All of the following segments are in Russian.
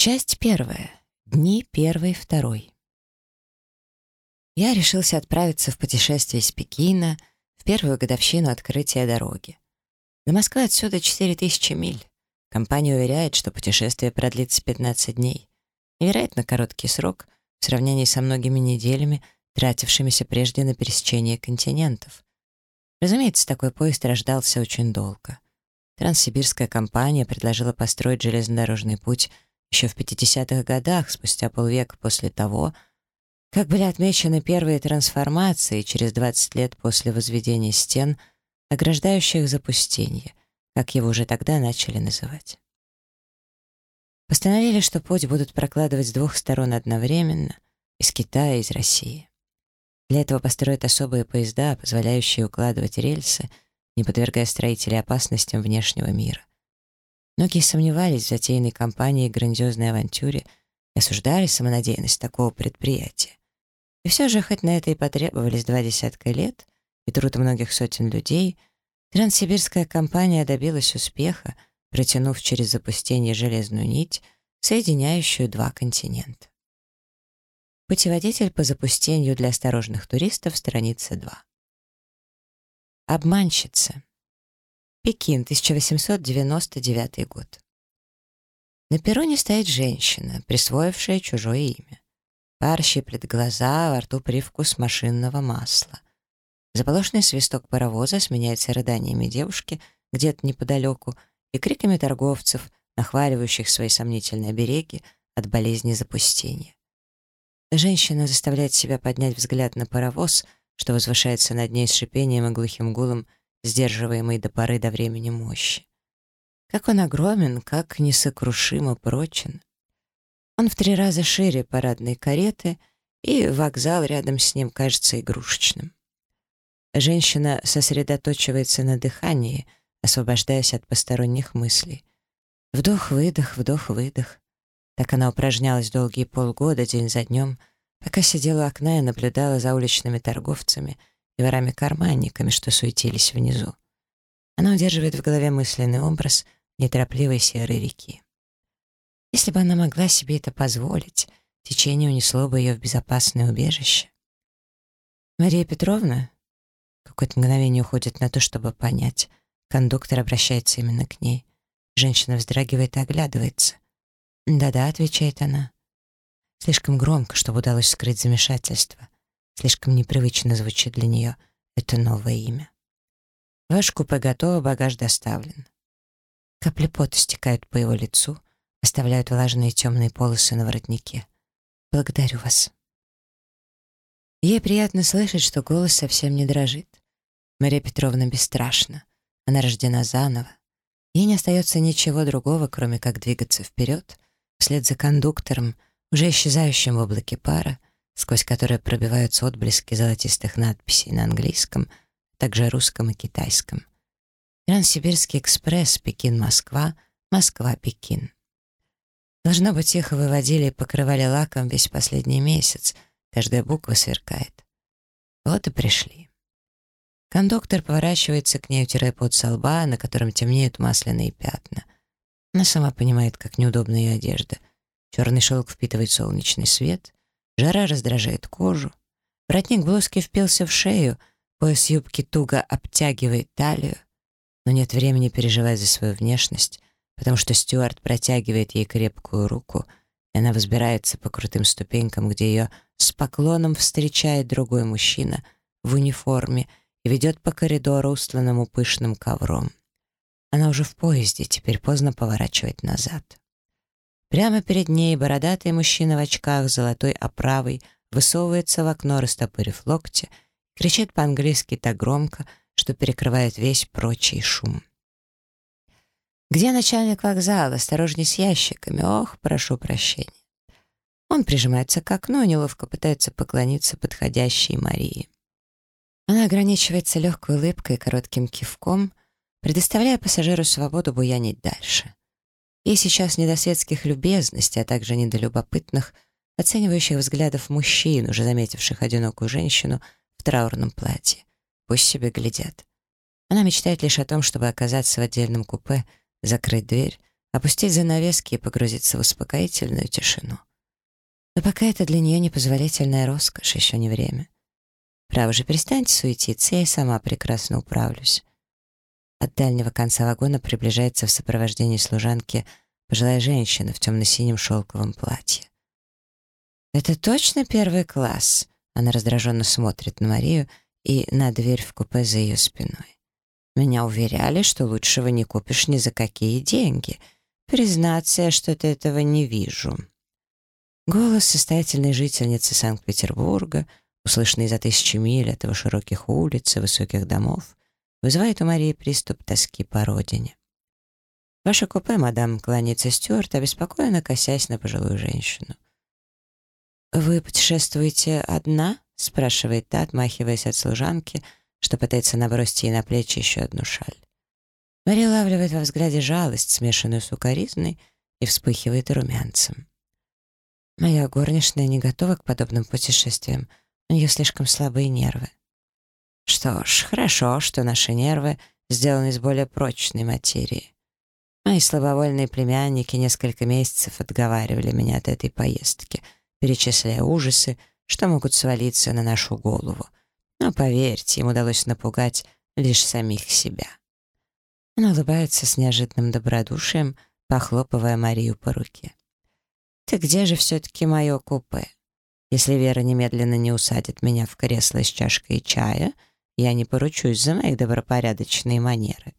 Часть первая. Дни первый, второй. Я решился отправиться в путешествие из Пекина в первую годовщину открытия дороги. До Москвы отсюда 4000 миль. Компания уверяет, что путешествие продлится 15 дней. Невероятно короткий срок в сравнении со многими неделями, тратившимися прежде на пересечение континентов. Разумеется, такой поезд рождался очень долго. Транссибирская компания предложила построить железнодорожный путь еще в 50-х годах, спустя полвека после того, как были отмечены первые трансформации через 20 лет после возведения стен, ограждающих запустение, как его уже тогда начали называть. Постановили, что путь будут прокладывать с двух сторон одновременно, из Китая и из России. Для этого построят особые поезда, позволяющие укладывать рельсы, не подвергая строителей опасностям внешнего мира. Многие сомневались в затеянной компании грандиозной авантюре и осуждали самонадеянность такого предприятия. И все же, хоть на это и потребовались два десятка лет и труд многих сотен людей, Транссибирская компания добилась успеха, протянув через запустение железную нить, соединяющую два континента. Путеводитель по запустению для осторожных туристов, страница 2. Обманщица. Пекин, 1899 год. На перроне стоит женщина, присвоившая чужое имя. Пар щиплет глаза, во рту привкус машинного масла. Заполошный свисток паровоза сменяется рыданиями девушки где-то неподалеку и криками торговцев, нахваливающих свои сомнительные береги от болезни запустения. Женщина заставляет себя поднять взгляд на паровоз — что возвышается над ней с шипением и глухим гулом, сдерживаемый до поры до времени мощи. Как он огромен, как несокрушимо прочен. Он в три раза шире парадной кареты, и вокзал рядом с ним кажется игрушечным. Женщина сосредоточивается на дыхании, освобождаясь от посторонних мыслей. Вдох-выдох, вдох-выдох. Так она упражнялась долгие полгода, день за днем, Пока сидела у окна и наблюдала за уличными торговцами и ворами-карманниками, что суетились внизу. Она удерживает в голове мысленный образ неторопливой серой реки. Если бы она могла себе это позволить, течение унесло бы ее в безопасное убежище. Мария Петровна какое-то мгновение уходит на то, чтобы понять. Кондуктор обращается именно к ней. Женщина вздрагивает и оглядывается. «Да-да», — отвечает она. Слишком громко, чтобы удалось скрыть замешательство. Слишком непривычно звучит для нее это новое имя. Ваш купе готово, багаж доставлен. Капли пота стекают по его лицу, оставляют влажные темные полосы на воротнике. Благодарю вас. Ей приятно слышать, что голос совсем не дрожит. Мария Петровна бесстрашна. Она рождена заново. Ей не остается ничего другого, кроме как двигаться вперед, вслед за кондуктором, уже исчезающим в облаке пара, сквозь которое пробиваются отблески золотистых надписей на английском, также русском и китайском. Транссибирский экспресс Пекин-Москва, Москва-Пекин. Должно быть, их выводили и покрывали лаком весь последний месяц, каждая буква сверкает. Вот и пришли. Кондуктор поворачивается к ней, утирая пот со лба, на котором темнеют масляные пятна. Она сама понимает, как неудобна ее одежда — Черный шелк впитывает солнечный свет, жара раздражает кожу. Воротник блузки впился в шею, пояс юбки туго обтягивает талию. Но нет времени переживать за свою внешность, потому что Стюарт протягивает ей крепкую руку, и она взбирается по крутым ступенькам, где ее с поклоном встречает другой мужчина в униформе и ведет по коридору, устланному пышным ковром. Она уже в поезде, теперь поздно поворачивать назад. Прямо перед ней бородатый мужчина в очках золотой оправой высовывается в окно, растопырив локти, кричит по-английски так громко, что перекрывает весь прочий шум. «Где начальник вокзала? Осторожней с ящиками. Ох, прошу прощения». Он прижимается к окну неловко пытается поклониться подходящей Марии. Она ограничивается легкой улыбкой и коротким кивком, предоставляя пассажиру свободу буянить дальше. Ей сейчас не до светских любезностей, а также не до любопытных, оценивающих взглядов мужчин, уже заметивших одинокую женщину в траурном платье. Пусть себе глядят. Она мечтает лишь о том, чтобы оказаться в отдельном купе, закрыть дверь, опустить занавески и погрузиться в успокоительную тишину. Но пока это для нее непозволительная роскошь, еще не время. Право же, перестаньте суетиться, я и сама прекрасно управлюсь. От дальнего конца вагона приближается в сопровождении служанки пожилая женщина в темно-синем шелковом платье. «Это точно первый класс?» Она раздраженно смотрит на Марию и на дверь в купе за ее спиной. «Меня уверяли, что лучшего не купишь ни за какие деньги. Признаться, я что-то этого не вижу». Голос состоятельной жительницы Санкт-Петербурга, услышанный за тысячи миль от его широких улиц и высоких домов, вызывает у Марии приступ тоски по родине. «Ваше купе, мадам», — кланяется Стюарт, обеспокоенно косясь на пожилую женщину. «Вы путешествуете одна?» — спрашивает та, отмахиваясь от служанки, что пытается набросить ей на плечи еще одну шаль. Мария лавливает во взгляде жалость, смешанную с укоризной, и вспыхивает румянцем. Моя горничная не готова к подобным путешествиям. У нее слишком слабые нервы. Что ж, хорошо, что наши нервы сделаны из более прочной материи. Мои слабовольные племянники несколько месяцев отговаривали меня от этой поездки, перечисляя ужасы, что могут свалиться на нашу голову. Но поверьте, им удалось напугать лишь самих себя. Она улыбается с неожиданным добродушием, похлопывая Марию по руке. Так где же все-таки мое купе? Если Вера немедленно не усадит меня в кресло с чашкой чая, я не поручусь за мои добропорядочные манеры.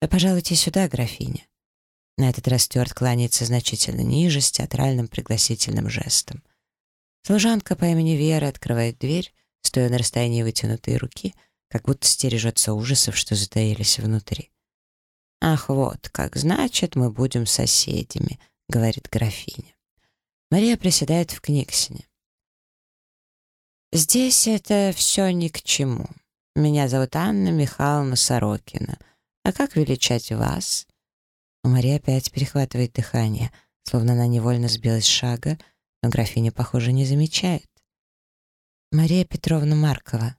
Вы пожалуйте сюда, графиня. На этот раз Стюарт кланяется значительно ниже, с театральным пригласительным жестом. Служанка по имени Вера открывает дверь, стоя на расстоянии вытянутой руки, как будто стережется ужасов, что затаились внутри. «Ах, вот как, значит, мы будем соседями», — говорит графиня. Мария приседает в Книксоне. «Здесь это все ни к чему. Меня зовут Анна Михайловна Сорокина. А как величать вас?» У Марии опять перехватывает дыхание, словно она невольно сбилась с шага, но графиня, похоже, не замечает. «Мария Петровна Маркова».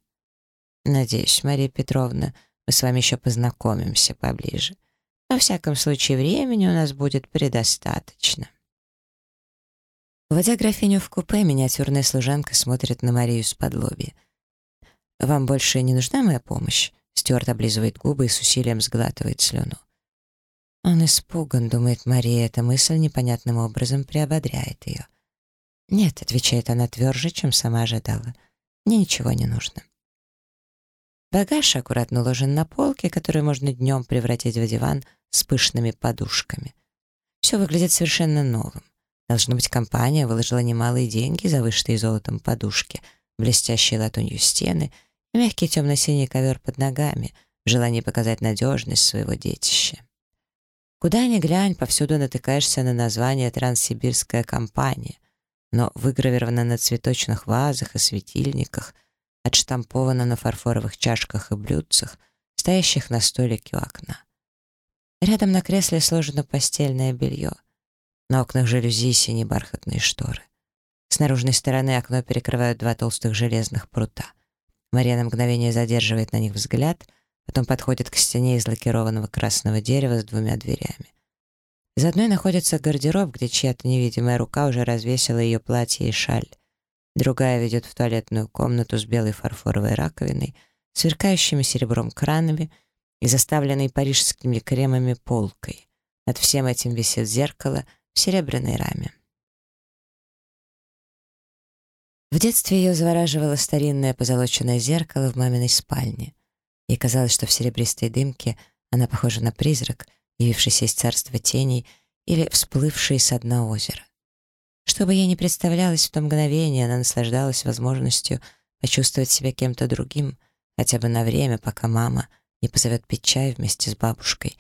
«Надеюсь, Мария Петровна, мы с вами еще познакомимся поближе. Во всяком случае, времени у нас будет предостаточно. Вводя графиню в купе, миниатюрная служанка смотрит на Марию с подлоби. «Вам больше не нужна моя помощь?» Стюарт облизывает губы и с усилием сглатывает слюну. Он испуган, думает Мария, эта мысль непонятным образом приободряет ее. «Нет», — отвечает она тверже, чем сама ожидала, — «мне ничего не нужно». Багаж аккуратно уложен на полке, которую можно днем превратить в диван с пышными подушками. Все выглядит совершенно новым. Должно быть, компания выложила немалые деньги за вышитые золотом подушки, блестящие латунью стены и мягкий темно-синий ковер под ногами в желании показать надежность своего детища. Куда ни глянь, повсюду натыкаешься на название «Транссибирская компания», но выгравировано на цветочных вазах и светильниках — отштамповано на фарфоровых чашках и блюдцах, стоящих на столике у окна. Рядом на кресле сложено постельное белье. На окнах жалюзи синие бархатные шторы. С наружной стороны окно перекрывают два толстых железных прута. Мария на мгновение задерживает на них взгляд, потом подходит к стене из лакированного красного дерева с двумя дверями. За одной находится гардероб, где чья-то невидимая рука уже развесила ее платье и шаль. Другая ведет в туалетную комнату с белой фарфоровой раковиной, сверкающими серебром кранами и заставленной парижскими кремами полкой. Над всем этим висит зеркало в серебряной раме. В детстве ее завораживало старинное позолоченное зеркало в маминой спальне. Ей казалось, что в серебристой дымке она похожа на призрак, явившийся из царства теней или всплывший с дна озера. Что бы ей ни представлялось в то мгновение, она наслаждалась возможностью почувствовать себя кем-то другим, хотя бы на время, пока мама не позовет пить чай вместе с бабушкой,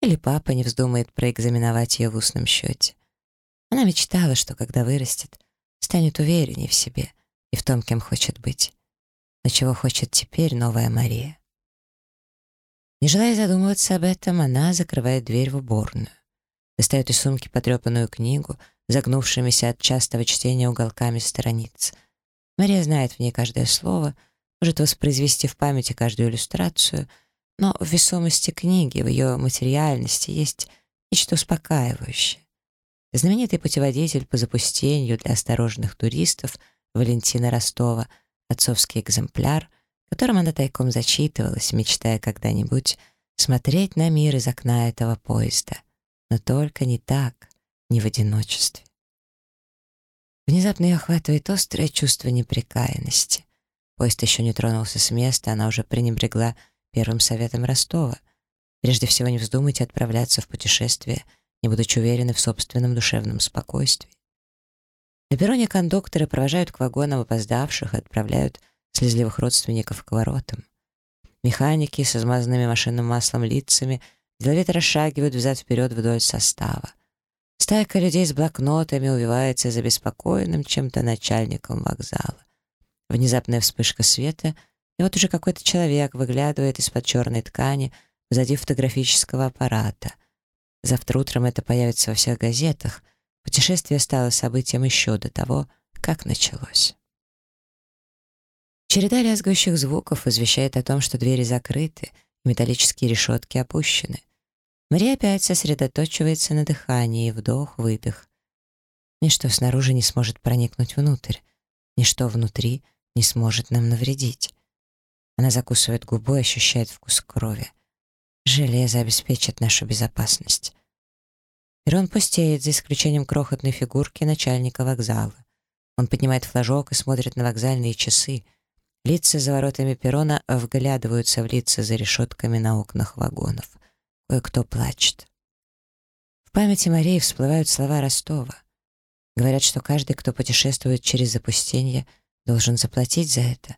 или папа не вздумает проэкзаменовать ее в устном счете. Она мечтала, что когда вырастет, станет увереннее в себе и в том, кем хочет быть. Но чего хочет теперь новая Мария? Не желая задумываться об этом, она закрывает дверь в уборную. Достает из сумки потрепанную книгу, загнувшимися от частого чтения уголками страниц. Мария знает в ней каждое слово, может воспроизвести в памяти каждую иллюстрацию, но в весомости книги, в ее материальности есть нечто успокаивающее. Знаменитый путеводитель по запустению для осторожных туристов Валентина Ростова, отцовский экземпляр, которым она тайком зачитывалась, мечтая когда-нибудь смотреть на мир из окна этого поезда. Но только не так, не в одиночестве. Внезапно ее охватывает острое чувство неприкаянности. Поезд еще не тронулся с места, она уже пренебрегла первым советом Ростова. Прежде всего, не вздумайте отправляться в путешествие, не будучи уверены в собственном душевном спокойствии. На перроне кондукторы провожают к вагонам опоздавших и отправляют слезливых родственников к воротам. Механики с измазанными машинным маслом лицами деловито расшагивают взад-вперед вдоль состава. Стайка людей с блокнотами увивается за беспокойным чем-то начальником вокзала. Внезапная вспышка света, и вот уже какой-то человек выглядывает из-под черной ткани позади фотографического аппарата. Завтра утром это появится во всех газетах. Путешествие стало событием еще до того, как началось. Череда лязгающих звуков извещает о том, что двери закрыты, металлические решетки опущены. Мария опять сосредоточивается на дыхании, вдох-выдох. Ничто снаружи не сможет проникнуть внутрь. Ничто внутри не сможет нам навредить. Она закусывает губу и ощущает вкус крови. Железо обеспечит нашу безопасность. Перрон пустеет, за исключением крохотной фигурки начальника вокзала. Он поднимает флажок и смотрит на вокзальные часы. Лица за воротами перрона вглядываются в лица за решетками на окнах вагонов. Кое-кто плачет. В памяти Марии всплывают слова Ростова. Говорят, что каждый, кто путешествует через запустение, должен заплатить за это.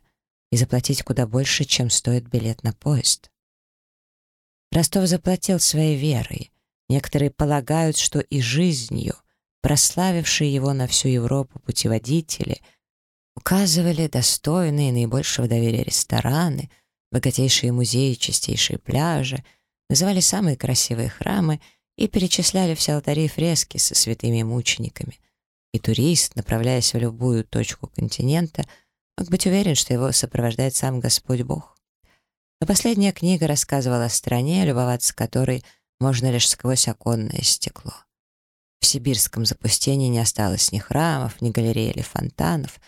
И заплатить куда больше, чем стоит билет на поезд. Ростов заплатил своей верой. Некоторые полагают, что и жизнью, прославившие его на всю Европу путеводители, указывали достойные наибольшего доверия рестораны, богатейшие музеи, чистейшие пляжи, называли самые красивые храмы и перечисляли все алтари и фрески со святыми мучениками. И турист, направляясь в любую точку континента, мог быть уверен, что его сопровождает сам Господь Бог. Но последняя книга рассказывала о стране, любоваться которой можно лишь сквозь оконное стекло. В сибирском запустении не осталось ни храмов, ни галерей или фонтанов,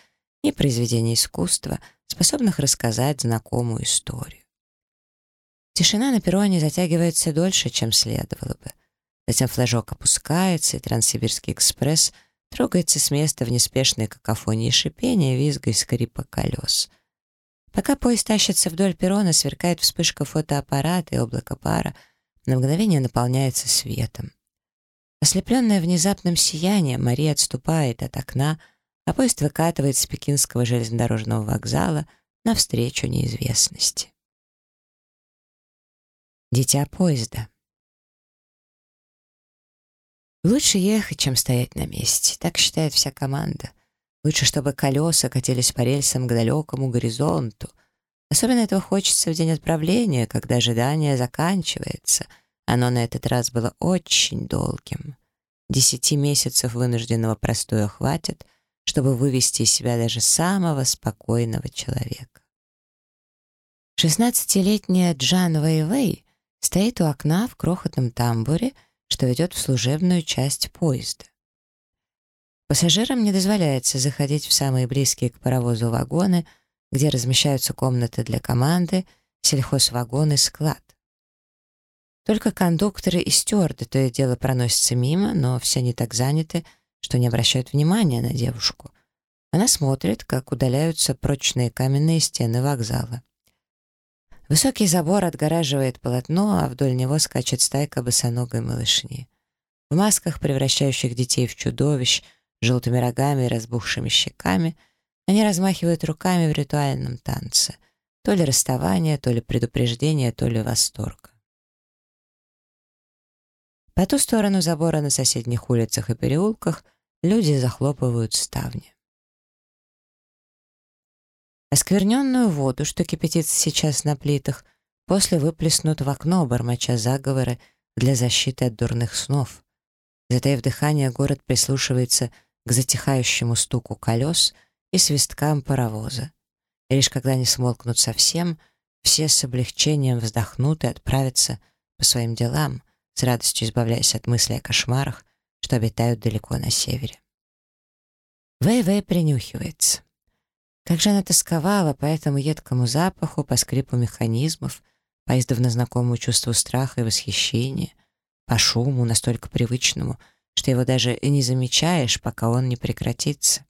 ни произведений искусства, способных рассказать знакомую историю. Тишина на перроне затягивается дольше, чем следовало бы. Затем флажок опускается, и Транссибирский экспресс трогается с места в неспешной какофонии шипения, визга и скрипа колес. Пока поезд тащится вдоль перрона, сверкает вспышка фотоаппарата, и облако пара на мгновение наполняется светом. Ослепленная внезапным сиянием, Мария отступает от окна, а поезд выкатывает с пекинского железнодорожного вокзала навстречу неизвестности. Дитя поезда. Лучше ехать, чем стоять на месте. Так считает вся команда. Лучше, чтобы колеса катились по рельсам к далекому горизонту. Особенно этого хочется в день отправления, когда ожидание заканчивается. Оно на этот раз было очень долгим. Десяти месяцев вынужденного простоя хватит, чтобы вывести из себя даже самого спокойного человека. Шестнадцатилетняя Джан Вэйвэй стоит у окна в крохотном тамбуре, что ведет в служебную часть поезда. Пассажирам не дозволяется заходить в самые близкие к паровозу вагоны, где размещаются комнаты для команды, сельхозвагон и склад. Только кондукторы и стюарды то и дело проносятся мимо, но все они так заняты, что не обращают внимания на девушку. Она смотрит, как удаляются прочные каменные стены вокзала. Высокий забор отгораживает полотно, а вдоль него скачет стайка босоногой малышни. В масках, превращающих детей в чудовищ, желтыми рогами и разбухшими щеками, они размахивают руками в ритуальном танце. То ли расставание, то ли предупреждение, то ли восторг. По ту сторону забора на соседних улицах и переулках люди захлопывают ставни. Оскверненную воду, что кипятится сейчас на плитах, после выплеснут в окно, бормоча заговоры для защиты от дурных снов. Затаив дыхание, город прислушивается к затихающему стуку колес и свисткам паровоза. И лишь когда они смолкнут совсем, все с облегчением вздохнут и отправятся по своим делам, с радостью избавляясь от мыслей о кошмарах, что обитают далеко на севере. Вэй-Вэй принюхивается. Как же она тосковала по этому едкому запаху, по скрипу механизмов, по издавна знакомому чувству страха и восхищения, по шуму, настолько привычному, что его даже не замечаешь, пока он не прекратится.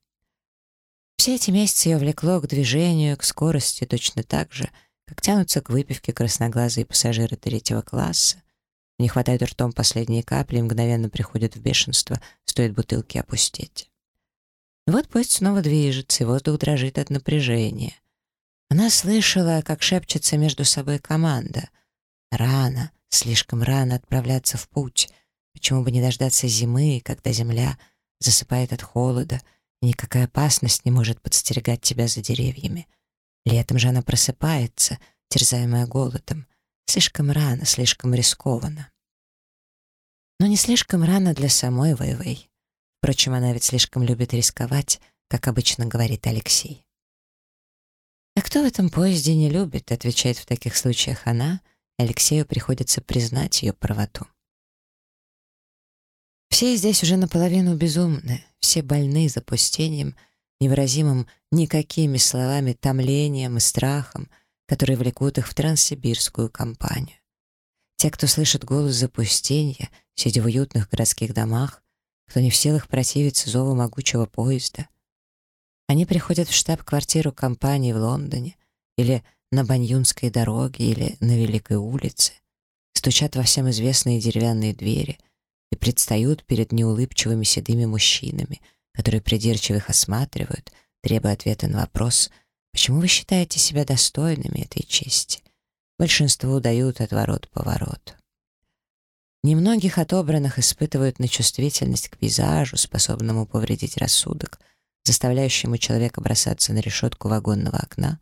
Все эти месяцы ее влекло к движению, к скорости точно так же, как тянутся к выпивке красноглазые пассажиры третьего класса. Не хватает ртом последние капли мгновенно приходят в бешенство, стоит бутылки опустить. вот поезд снова движется, и воздух дрожит от напряжения. Она слышала, как шепчется между собой команда. Рано, слишком рано отправляться в путь. Почему бы не дождаться зимы, когда земля засыпает от холода, и никакая опасность не может подстерегать тебя за деревьями. Летом же она просыпается, терзаемая голодом. Слишком рано, слишком рискованно. Но не слишком рано для самой Вэйвэй. Впрочем, она ведь слишком любит рисковать, как обычно говорит Алексей. «А кто в этом поезде не любит?» — отвечает в таких случаях она, Алексею приходится признать ее правоту. Все здесь уже наполовину безумны, все больны запустением, невыразимым никакими словами томлением и страхом, которые влекут их в транссибирскую компанию. Те, кто слышит голос запустения, сидя в уютных городских домах, кто не в силах противиться зову могучего поезда. Они приходят в штаб-квартиру компании в Лондоне или на Баньюнской дороге или на Великой улице, стучат во всем известные деревянные двери и предстают перед неулыбчивыми седыми мужчинами, которые придирчиво их осматривают, требуя ответа на вопрос «Почему вы считаете себя достойными этой чести?» Большинству дают отворот-поворот. Немногих отобранных испытывают на чувствительность к пейзажу, способному повредить рассудок, заставляющему человека бросаться на решетку вагонного окна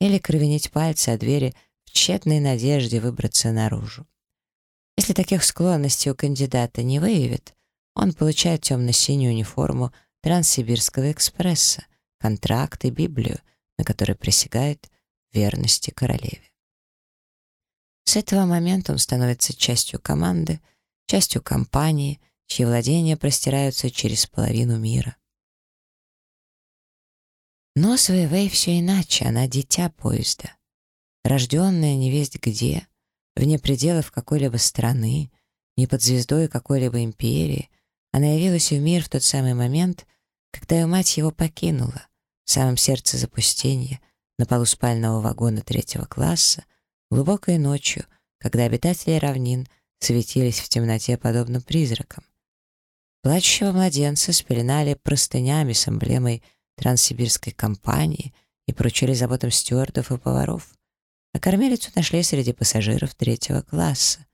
или кровенить пальцы о двери в тщетной надежде выбраться наружу. Если таких склонностей у кандидата не выявит, он получает темно-синюю униформу Транссибирского экспресса, контракт и Библию, на которой присягает верности королеве. С этого момента он становится частью команды, частью компании, чьи владения простираются через половину мира. Но с Вэйвэй все иначе, она дитя поезда. Рожденная невесть где, вне пределов какой-либо страны, не под звездой какой-либо империи, она явилась в мир в тот самый момент, когда ее мать его покинула, в самом сердце запустения, на полу спального вагона третьего класса, глубокой ночью, когда обитатели равнин светились в темноте подобно призракам. Плачущего младенца спеленали простынями с эмблемой Транссибирской компании и поручили заботам стюардов и поваров. А кормилицу нашли среди пассажиров третьего класса.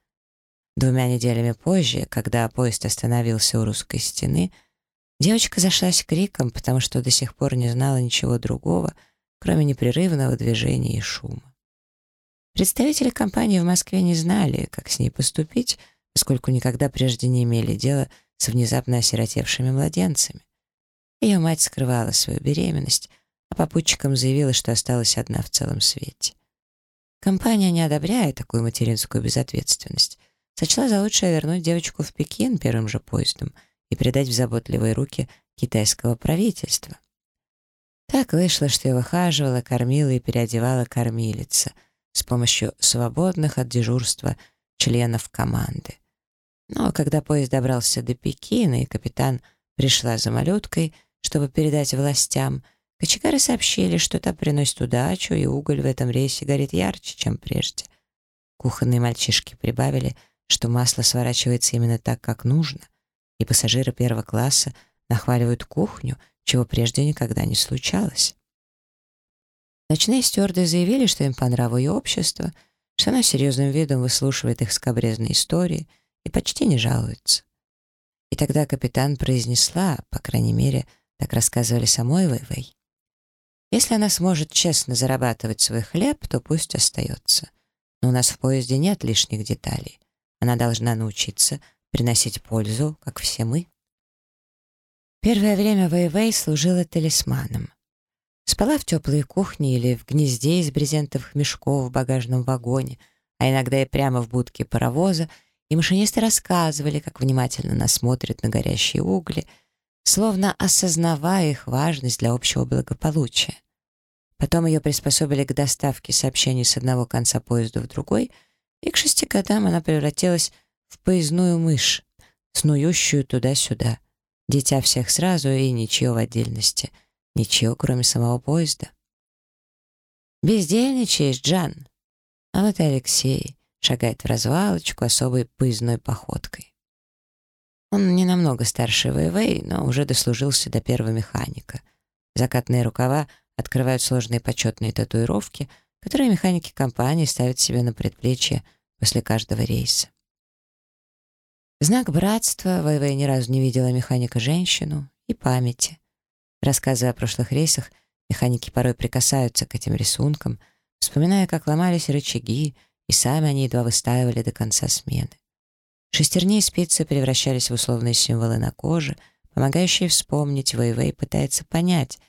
Двумя неделями позже, когда поезд остановился у русской стены, девочка зашлась криком, потому что до сих пор не знала ничего другого, кроме непрерывного движения и шума. Представители компании в Москве не знали, как с ней поступить, поскольку никогда прежде не имели дела с внезапно осиротевшими младенцами. Ее мать скрывала свою беременность, а попутчикам заявила, что осталась одна в целом свете. Компания, не одобряя такую материнскую безответственность, сочла за лучшее вернуть девочку в Пекин первым же поездом и передать в заботливые руки китайского правительства. Так вышло, что ее выхаживала, кормила и переодевала кормилица с помощью свободных от дежурства членов команды. Но когда поезд добрался до Пекина и капитан пришла за малюткой — чтобы передать властям, кочегары сообщили, что та приносит удачу, и уголь в этом рейсе горит ярче, чем прежде. Кухонные мальчишки прибавили, что масло сворачивается именно так, как нужно, и пассажиры первого класса нахваливают кухню, чего прежде никогда не случалось. Ночные стюарды заявили, что им по нраву ее общество, что она серьезным видом выслушивает их скобрезные истории и почти не жалуется. И тогда капитан произнесла, по крайней мере, так рассказывали самой Вэйвэй. Если она сможет честно зарабатывать свой хлеб, то пусть остается. Но у нас в поезде нет лишних деталей. Она должна научиться приносить пользу, как все мы. Первое время Вэйвэй служила талисманом. Спала в теплой кухне или в гнезде из брезентовых мешков в багажном вагоне, а иногда и прямо в будке паровоза, и машинисты рассказывали, как внимательно нас смотрят на горящие угли, словно осознавая их важность для общего благополучия. Потом ее приспособили к доставке сообщений с одного конца поезда в другой, и к шести годам она превратилась в поездную мышь, снующую туда-сюда. Дитя всех сразу и ничего в отдельности. Ничего, кроме самого поезда. «Бездельничаешь, Джан?» А вот и Алексей шагает в развалочку особой поездной походкой. Он не намного старше Вэйвэй, но уже дослужился до первого механика. Закатные рукава открывают сложные почетные татуировки, которые механики компании ставят себе на предплечье после каждого рейса. знак братства Вэйвэй ни разу не видела механика-женщину и памяти. Рассказывая о прошлых рейсах, механики порой прикасаются к этим рисункам, вспоминая, как ломались рычаги, и сами они едва выстаивали до конца смены. Шестерни и спицы превращались в условные символы на коже, помогающие вспомнить, Вэйвэй пытается понять,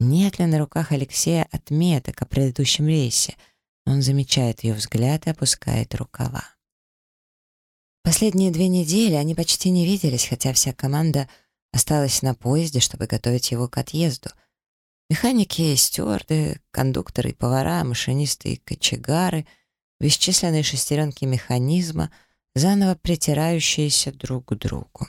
нет ли на руках Алексея отметок о предыдущем рейсе. Он замечает ее взгляд и опускает рукава. Последние две недели они почти не виделись, хотя вся команда осталась на поезде, чтобы готовить его к отъезду. Механики, стюарды, кондукторы, повара, машинисты и кочегары, бесчисленные шестеренки механизма, заново притирающиеся друг к другу.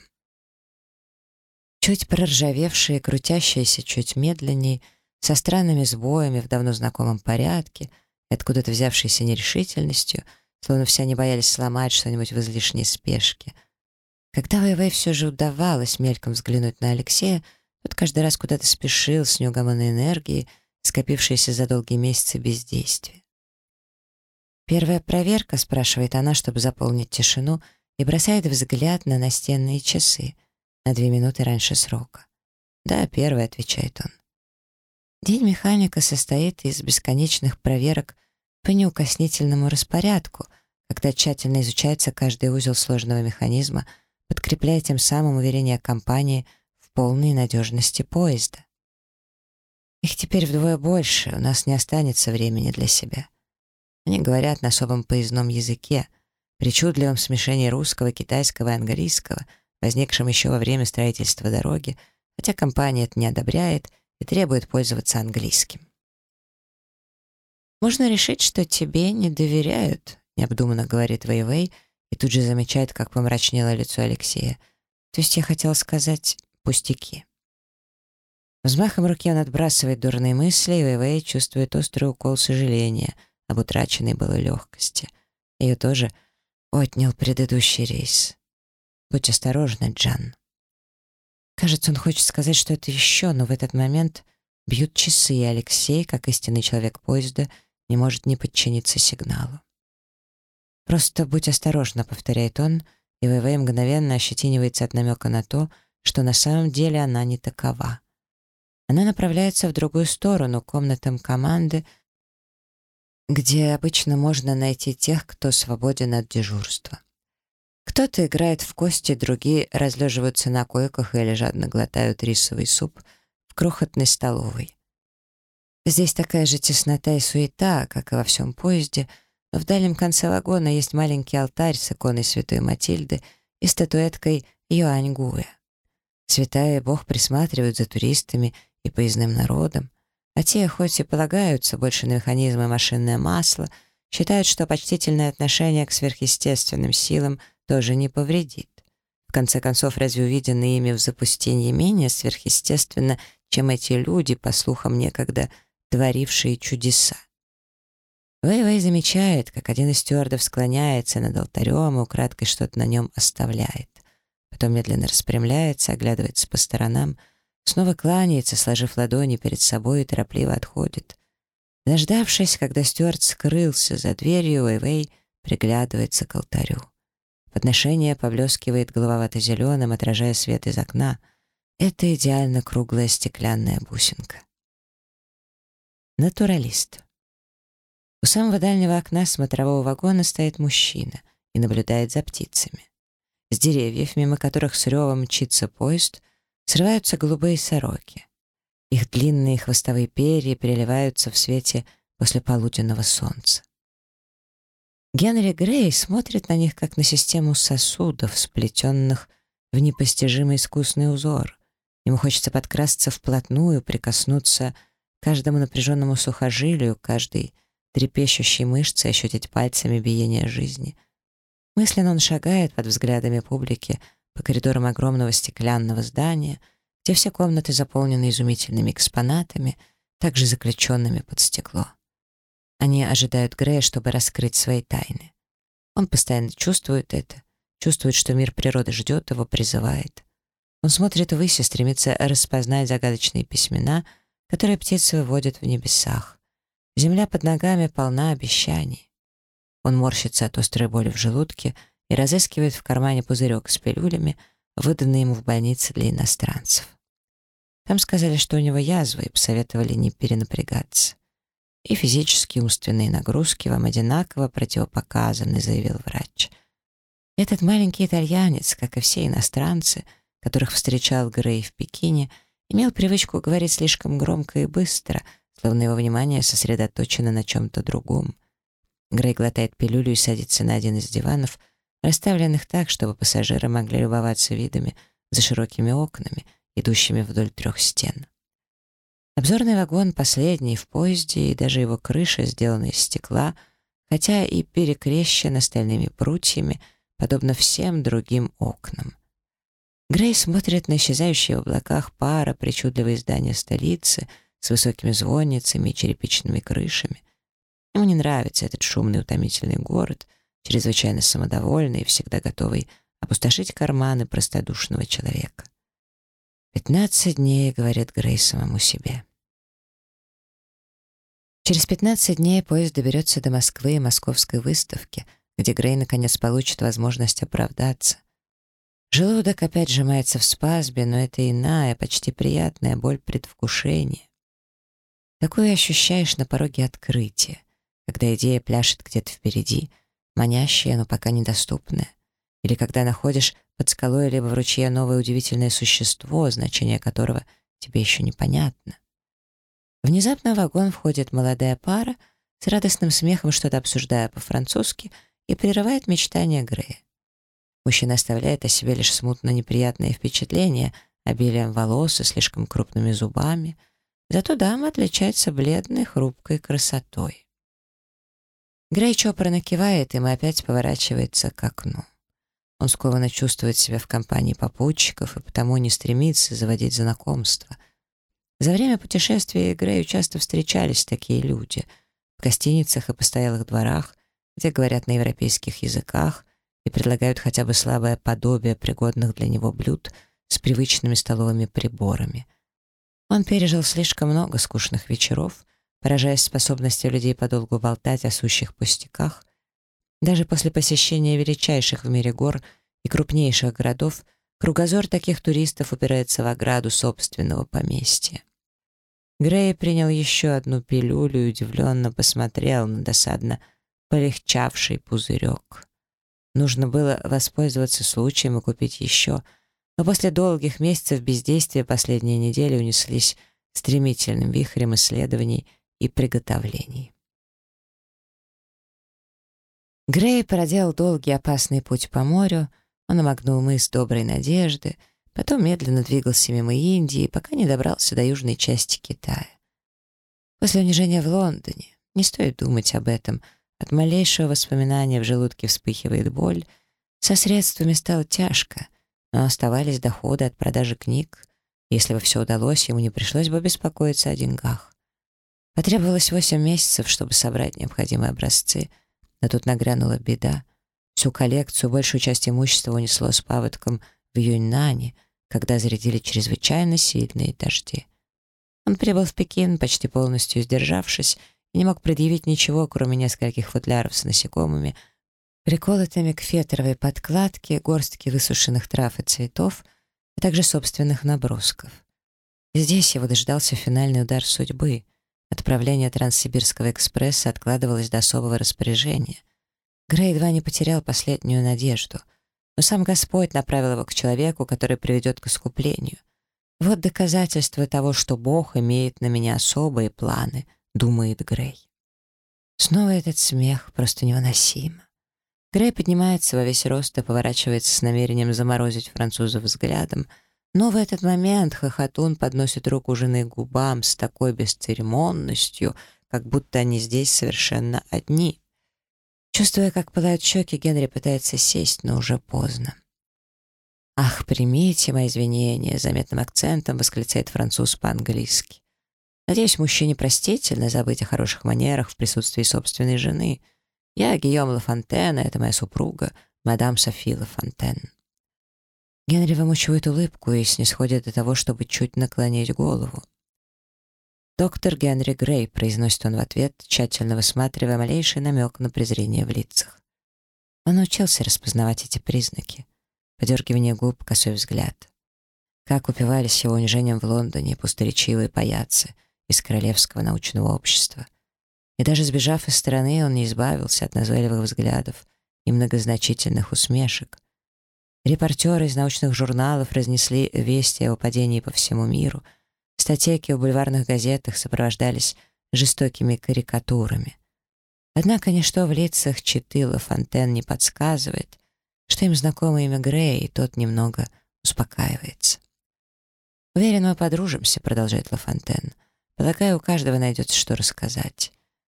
Чуть проржавевшие, крутящиеся чуть медленнее, со странными сбоями в давно знакомом порядке, откуда-то взявшейся нерешительностью, словно все они боялись сломать что-нибудь в излишней спешке — когда Вэйвэй все же удавалось мельком взглянуть на Алексея, тот каждый раз куда-то спешил с неугомонной энергией, скопившейся за долгие месяцы бездействия. «Первая проверка», — спрашивает она, чтобы заполнить тишину, и бросает взгляд на настенные часы на две минуты раньше срока. «Да, первая», — отвечает он. День механика состоит из бесконечных проверок по неукоснительному распорядку, когда тщательно изучается каждый узел сложного механизма — подкрепляя тем самым уверение компании в полной надежности поезда. Их теперь вдвое больше, у нас не останется времени для себя. Они говорят на особом поездном языке, причудливом смешении русского, китайского и английского, возникшем еще во время строительства дороги, хотя компания это не одобряет и требует пользоваться английским. «Можно решить, что тебе не доверяют», — необдуманно говорит Вэйвэй, — и тут же замечает, как помрачнело лицо Алексея. То есть я хотел сказать пустяки. Взмахом руки он отбрасывает дурные мысли, и Вэйвэй чувствует острый укол сожаления об утраченной былой легкости. Ее тоже отнял предыдущий рейс. Будь осторожна, Джан. Кажется, он хочет сказать что-то еще, но в этот момент бьют часы, и Алексей, как истинный человек поезда, не может не подчиниться сигналу. «Просто будь осторожна», — повторяет он, и ВВ мгновенно ощетинивается от намека на то, что на самом деле она не такова. Она направляется в другую сторону, комнатам команды, где обычно можно найти тех, кто свободен от дежурства. Кто-то играет в кости, другие разлеживаются на койках или жадно глотают рисовый суп в крохотной столовой. Здесь такая же теснота и суета, как и во всем поезде — в дальнем конце вагона есть маленький алтарь с иконой Святой Матильды и статуэткой Юань Гуя. Святая Бог присматривают за туристами и поездным народом, а те, хоть и полагаются больше на механизмы машинное масло, считают, что почтительное отношение к сверхъестественным силам тоже не повредит. В конце концов, разве увиденные ими в запустении менее сверхъестественно, чем эти люди, по слухам некогда, творившие чудеса? Вэй-Вэй замечает, как один из стюардов склоняется над алтарем и украдкой что-то на нем оставляет. Потом медленно распрямляется, оглядывается по сторонам, снова кланяется, сложив ладони перед собой и торопливо отходит. Дождавшись, когда стюард скрылся за дверью, Вэй-Вэй приглядывается к алтарю. Подношение поблескивает голововато-зеленым, отражая свет из окна. Это идеально круглая стеклянная бусинка. Натуралист. У самого дальнего окна смотрового вагона стоит мужчина и наблюдает за птицами. С деревьев, мимо которых с ревом мчится поезд, срываются голубые сороки. Их длинные хвостовые перья переливаются в свете после полуденного солнца. Генри Грей смотрит на них как на систему сосудов, сплетенных в непостижимый искусный узор. Ему хочется подкрасться вплотную, прикоснуться к каждому напряженному сухожилию, каждой трепещущей мышцы, ощутить пальцами биение жизни. Мысленно он шагает под взглядами публики по коридорам огромного стеклянного здания, где все комнаты заполнены изумительными экспонатами, также заключенными под стекло. Они ожидают Грея, чтобы раскрыть свои тайны. Он постоянно чувствует это, чувствует, что мир природы ждет его, призывает. Он смотрит ввысь и стремится распознать загадочные письмена, которые птицы выводят в небесах. Земля под ногами полна обещаний. Он морщится от острой боли в желудке и разыскивает в кармане пузырек с пилюлями, выданный ему в больнице для иностранцев. Там сказали, что у него язва, и посоветовали не перенапрягаться. И физические и умственные нагрузки вам одинаково противопоказаны, заявил врач. Этот маленький итальянец, как и все иностранцы, которых встречал Грей в Пекине, имел привычку говорить слишком громко и быстро, словно его внимание сосредоточено на чем-то другом. Грей глотает пилюлю и садится на один из диванов, расставленных так, чтобы пассажиры могли любоваться видами за широкими окнами, идущими вдоль трех стен. Обзорный вагон последний в поезде, и даже его крыша сделана из стекла, хотя и перекрещена стальными прутьями, подобно всем другим окнам. Грей смотрит на исчезающие в облаках пара причудливые здания столицы с высокими звонницами и черепичными крышами. Ему не нравится этот шумный утомительный город, чрезвычайно самодовольный и всегда готовый опустошить карманы простодушного человека. «Пятнадцать дней», — говорит Грей самому себе. Через пятнадцать дней поезд доберется до Москвы и московской выставки, где Грей наконец получит возможность оправдаться. Желудок опять сжимается в спазбе, но это иная, почти приятная боль предвкушения. Такое ощущаешь на пороге открытия, когда идея пляшет где-то впереди, манящая, но пока недоступная, или когда находишь под скалой либо в ручье новое удивительное существо, значение которого тебе еще непонятно. Внезапно в вагон входит молодая пара, с радостным смехом что-то обсуждая по-французски, и прерывает мечтания Грея. Мужчина оставляет о себе лишь смутно неприятные впечатления, обилием волос и слишком крупными зубами. Зато дама отличается бледной, хрупкой красотой. Грей чопорно кивает и опять поворачивается к окну. Он скованно чувствует себя в компании попутчиков и потому не стремится заводить знакомства. За время путешествия Грею часто встречались такие люди в гостиницах и постоялых дворах, где говорят на европейских языках, и предлагают хотя бы слабое подобие пригодных для него блюд с привычными столовыми приборами. Он пережил слишком много скучных вечеров, поражаясь способностью людей подолгу болтать о сущих пустяках. Даже после посещения величайших в мире гор и крупнейших городов кругозор таких туристов упирается в ограду собственного поместья. Грей принял еще одну пилюлю и удивленно посмотрел на досадно полегчавший пузырек. Нужно было воспользоваться случаем и купить еще. Но после долгих месяцев бездействия последние недели унеслись стремительным вихрем исследований и приготовлений. Грей проделал долгий опасный путь по морю, он обогнул мыс Доброй Надежды, потом медленно двигался мимо Индии, пока не добрался до южной части Китая. После унижения в Лондоне, не стоит думать об этом — от малейшего воспоминания в желудке вспыхивает боль. Со средствами стало тяжко, но оставались доходы от продажи книг. Если бы все удалось, ему не пришлось бы беспокоиться о деньгах. Потребовалось восемь месяцев, чтобы собрать необходимые образцы, но тут нагрянула беда. Всю коллекцию, большую часть имущества унесло с паводком в Юньнане, когда зарядили чрезвычайно сильные дожди. Он прибыл в Пекин, почти полностью сдержавшись, и не мог предъявить ничего, кроме нескольких футляров с насекомыми, приколотыми к фетровой подкладке, горстки высушенных трав и цветов, а также собственных набросков. Здесь его дождался финальный удар судьбы. Отправление Транссибирского экспресса откладывалось до особого распоряжения. Грей едва не потерял последнюю надежду, но сам Господь направил его к человеку, который приведет к искуплению. Вот доказательство того, что Бог имеет на меня особые планы — думает Грей. Снова этот смех, просто невыносимо. Грей поднимается во весь рост и поворачивается с намерением заморозить француза взглядом, но в этот момент хохотун подносит руку жены к губам с такой бесцеремонностью, как будто они здесь совершенно одни. Чувствуя, как пылают щеки, Генри пытается сесть, но уже поздно. «Ах, примите мои извинения», — заметным акцентом восклицает француз по-английски. «Надеюсь, мужчине простительно забыть о хороших манерах в присутствии собственной жены. Я Гийом Лафонтен, это моя супруга, мадам Софи Лафонтен». Генри вымучивает улыбку и снисходит до того, чтобы чуть наклонить голову. «Доктор Генри Грей», — произносит он в ответ, тщательно высматривая малейший намек на презрение в лицах. Он научился распознавать эти признаки. Подергивание губ, косой взгляд. Как упивались его унижением в Лондоне пусторечивые паяцы из Королевского научного общества. И даже сбежав из страны, он не избавился от назойливых взглядов и многозначительных усмешек. Репортеры из научных журналов разнесли вести о падении по всему миру — Статейки в бульварных газетах сопровождались жестокими карикатурами. Однако ничто в лицах Читыла Фонтен не подсказывает, что им знакомо имя Грей, и тот немного успокаивается. «Уверен, мы подружимся», — продолжает Ла Фонтен. «Полагаю, у каждого найдется, что рассказать.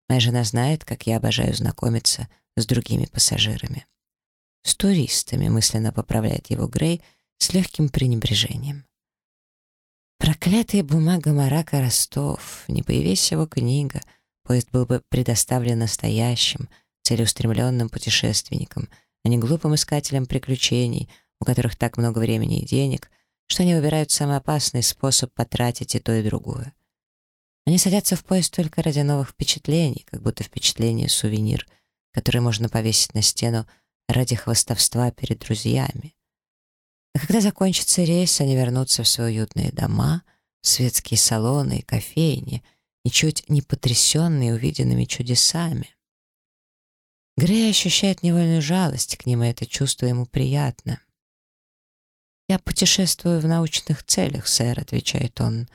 Моя жена знает, как я обожаю знакомиться с другими пассажирами». «С туристами», — мысленно поправляет его Грей с легким пренебрежением. Проклятая бумага Марака Ростов, не появись его книга, поезд был бы предоставлен настоящим, целеустремленным путешественникам, а не глупым искателям приключений, у которых так много времени и денег, что они выбирают самый опасный способ потратить и то, и другое. Они садятся в поезд только ради новых впечатлений, как будто впечатление — сувенир, который можно повесить на стену ради хвостовства перед друзьями. А когда закончится рейс, они вернутся в свои уютные дома, в светские салоны и кофейни, ничуть не потрясенные увиденными чудесами. Грей ощущает невольную жалость к ним, и это чувство ему приятно. «Я путешествую в научных целях, сэр», — отвечает он,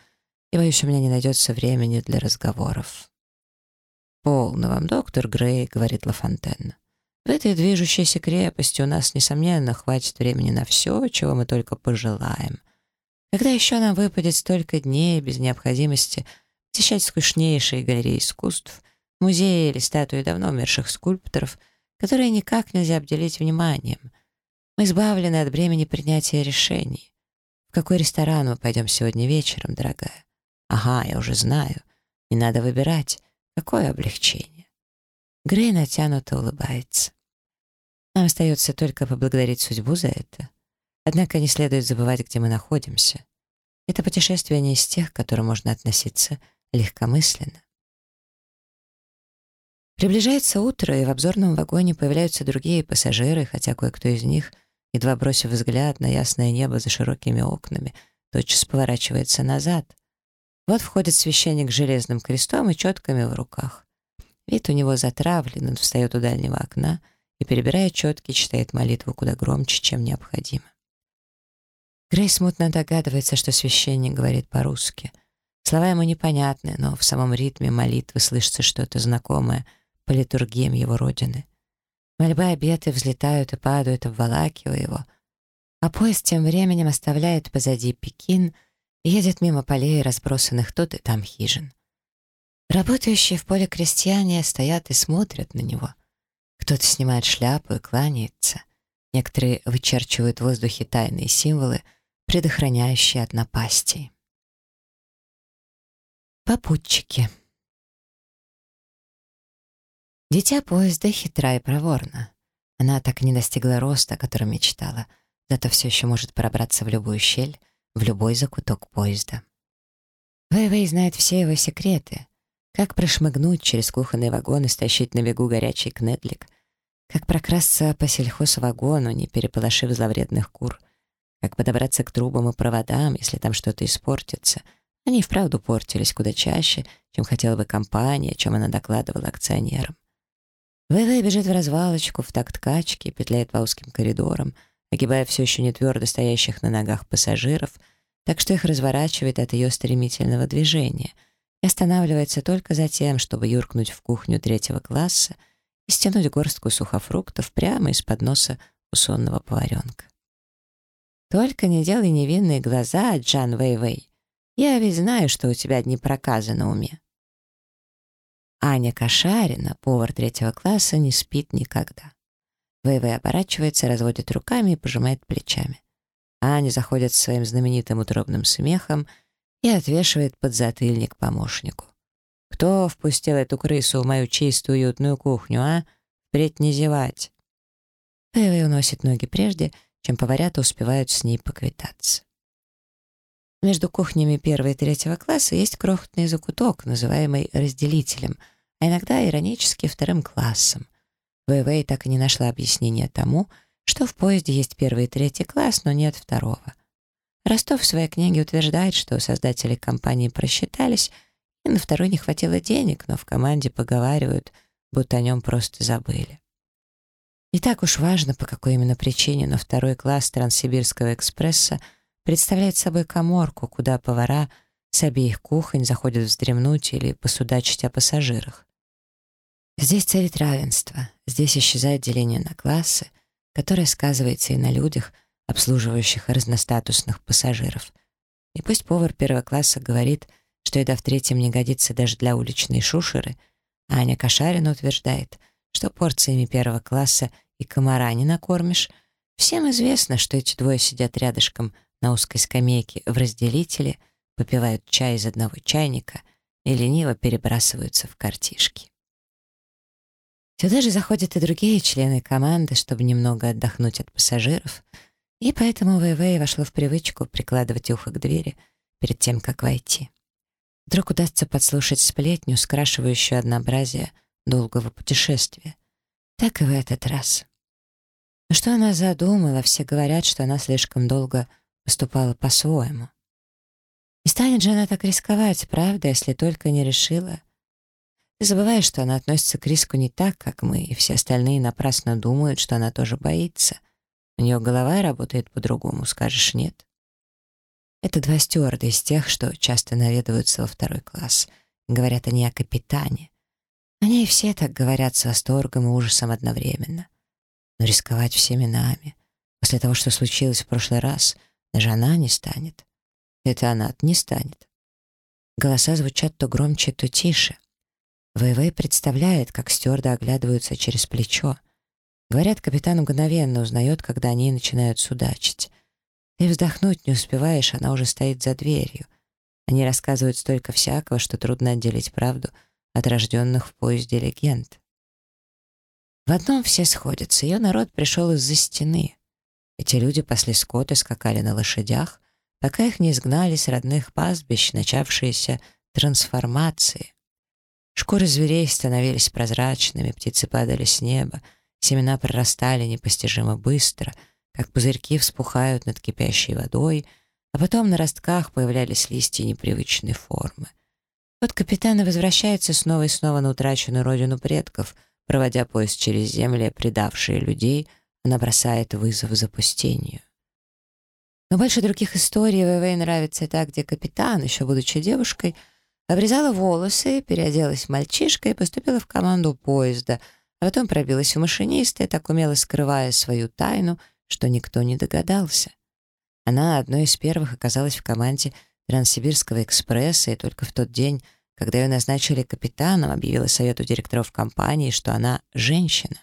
«и, боюсь, у меня не найдется времени для разговоров». «Полно вам, доктор Грей», — говорит Лафонтен. В этой движущейся крепости у нас, несомненно, хватит времени на все, чего мы только пожелаем. Когда еще нам выпадет столько дней без необходимости посещать скучнейшие галереи искусств, музеи или статуи давно умерших скульпторов, которые никак нельзя обделить вниманием? Мы избавлены от бремени принятия решений. В какой ресторан мы пойдем сегодня вечером, дорогая? Ага, я уже знаю. Не надо выбирать. Какое облегчение. Грей натянуто улыбается. Нам остается только поблагодарить судьбу за это. Однако не следует забывать, где мы находимся. Это путешествие не из тех, к которым можно относиться легкомысленно. Приближается утро, и в обзорном вагоне появляются другие пассажиры, хотя кое-кто из них, едва бросив взгляд на ясное небо за широкими окнами, тотчас поворачивается назад. Вот входит священник с железным крестом и четками в руках. Вид у него затравлен, он встает у дальнего окна — и, перебирая четки, читает молитву куда громче, чем необходимо. Грей смутно догадывается, что священник говорит по-русски. Слова ему непонятны, но в самом ритме молитвы слышится что-то знакомое по литургиям его родины. Мольбы обеты взлетают и падают, обволакивая его. А поезд тем временем оставляет позади Пекин и едет мимо полей, разбросанных тут и там хижин. Работающие в поле крестьяне стоят и смотрят на него. Кто-то снимает шляпу и кланяется. Некоторые вычерчивают в воздухе тайные символы, предохраняющие от напастей. Попутчики. Дитя поезда хитра и проворна. Она так и не достигла роста, о котором мечтала, зато все еще может пробраться в любую щель, в любой закуток поезда. Вэй-Вэй знает все его секреты, как прошмыгнуть через кухонный вагон и стащить на бегу горячий кнедлик? Как прокрасться по сельхозвагону, не переполошив зловредных кур? Как подобраться к трубам и проводам, если там что-то испортится? Они вправду портились куда чаще, чем хотела бы компания, чем она докладывала акционерам. ВВ бежит в развалочку, в такт качки, петляет по узким коридорам, огибая все еще не твердо стоящих на ногах пассажиров, так что их разворачивает от ее стремительного движения — и останавливается только за тем, чтобы юркнуть в кухню третьего класса и стянуть горстку сухофруктов прямо из-под носа у сонного поваренка. «Только не делай невинные глаза, Джан Вэй-Вэй. Я ведь знаю, что у тебя одни проказы на уме». Аня Кашарина, повар третьего класса, не спит никогда. Вэй-Вэй оборачивается, разводит руками и пожимает плечами. Аня заходит своим знаменитым утробным смехом и отвешивает подзатыльник помощнику. «Кто впустил эту крысу в мою чистую уютную кухню, а? Впредь не зевать!» Вэй-Вэй уносит ноги прежде, чем поварята успевают с ней поквитаться. Между кухнями первого и третьего класса есть крохотный закуток, называемый разделителем, а иногда иронически вторым классом. Вэй-Вэй так и не нашла объяснения тому, что в поезде есть первый и третий класс, но нет второго. Ростов в своей книге утверждает, что создатели компании просчитались, и на второй не хватило денег, но в команде поговаривают, будто о нем просто забыли. Не так уж важно, по какой именно причине, но второй класс Транссибирского экспресса представляет собой коморку, куда повара с обеих кухонь заходят вздремнуть или посудачить о пассажирах. Здесь царит равенство, здесь исчезает деление на классы, которое сказывается и на людях, обслуживающих разностатусных пассажиров. И пусть повар первого класса говорит, что еда в третьем не годится даже для уличной шушеры, а Аня Кашарина утверждает, что порциями первого класса и комара не накормишь, всем известно, что эти двое сидят рядышком на узкой скамейке в разделителе, попивают чай из одного чайника и лениво перебрасываются в картишки. Сюда же заходят и другие члены команды, чтобы немного отдохнуть от пассажиров, и поэтому Вэйвэй вошло в привычку прикладывать ухо к двери перед тем, как войти. Вдруг удастся подслушать сплетню, скрашивающую однообразие долгого путешествия. Так и в этот раз. Но что она задумала, все говорят, что она слишком долго поступала по-своему. Не станет же она так рисковать, правда, если только не решила. Ты забываешь, что она относится к риску не так, как мы, и все остальные напрасно думают, что она тоже боится. У нее голова работает по-другому, скажешь нет. Это два стюарда из тех, что часто наведываются во второй класс. Говорят они о капитане. Они и все так говорят с восторгом и ужасом одновременно. Но рисковать всеми нами, после того, что случилось в прошлый раз, даже она не станет. Это она не станет. Голоса звучат то громче, то тише. ВВ представляет, как стюарды оглядываются через плечо. Говорят, капитан мгновенно узнает, когда они начинают судачить. Ты вздохнуть не успеваешь, она уже стоит за дверью. Они рассказывают столько всякого, что трудно отделить правду от рожденных в поезде легенд. В одном все сходятся. Ее народ пришел из-за стены. Эти люди пасли скот и скакали на лошадях, пока их не изгнали с родных пастбищ начавшиеся трансформации. Шкуры зверей становились прозрачными, птицы падали с неба, Семена прорастали непостижимо быстро, как пузырьки вспухают над кипящей водой, а потом на ростках появлялись листья непривычной формы. Вот капитан возвращается снова и снова на утраченную родину предков, проводя поезд через земли, предавшие людей, она бросает вызов запустению. Но больше других историй ВВ нравится та, где капитан, еще будучи девушкой, обрезала волосы, переоделась мальчишкой и поступила в команду поезда — а потом пробилась у машиниста, так умело скрывая свою тайну, что никто не догадался. Она одной из первых оказалась в команде Транссибирского экспресса, и только в тот день, когда ее назначили капитаном, объявила совету директоров компании, что она женщина.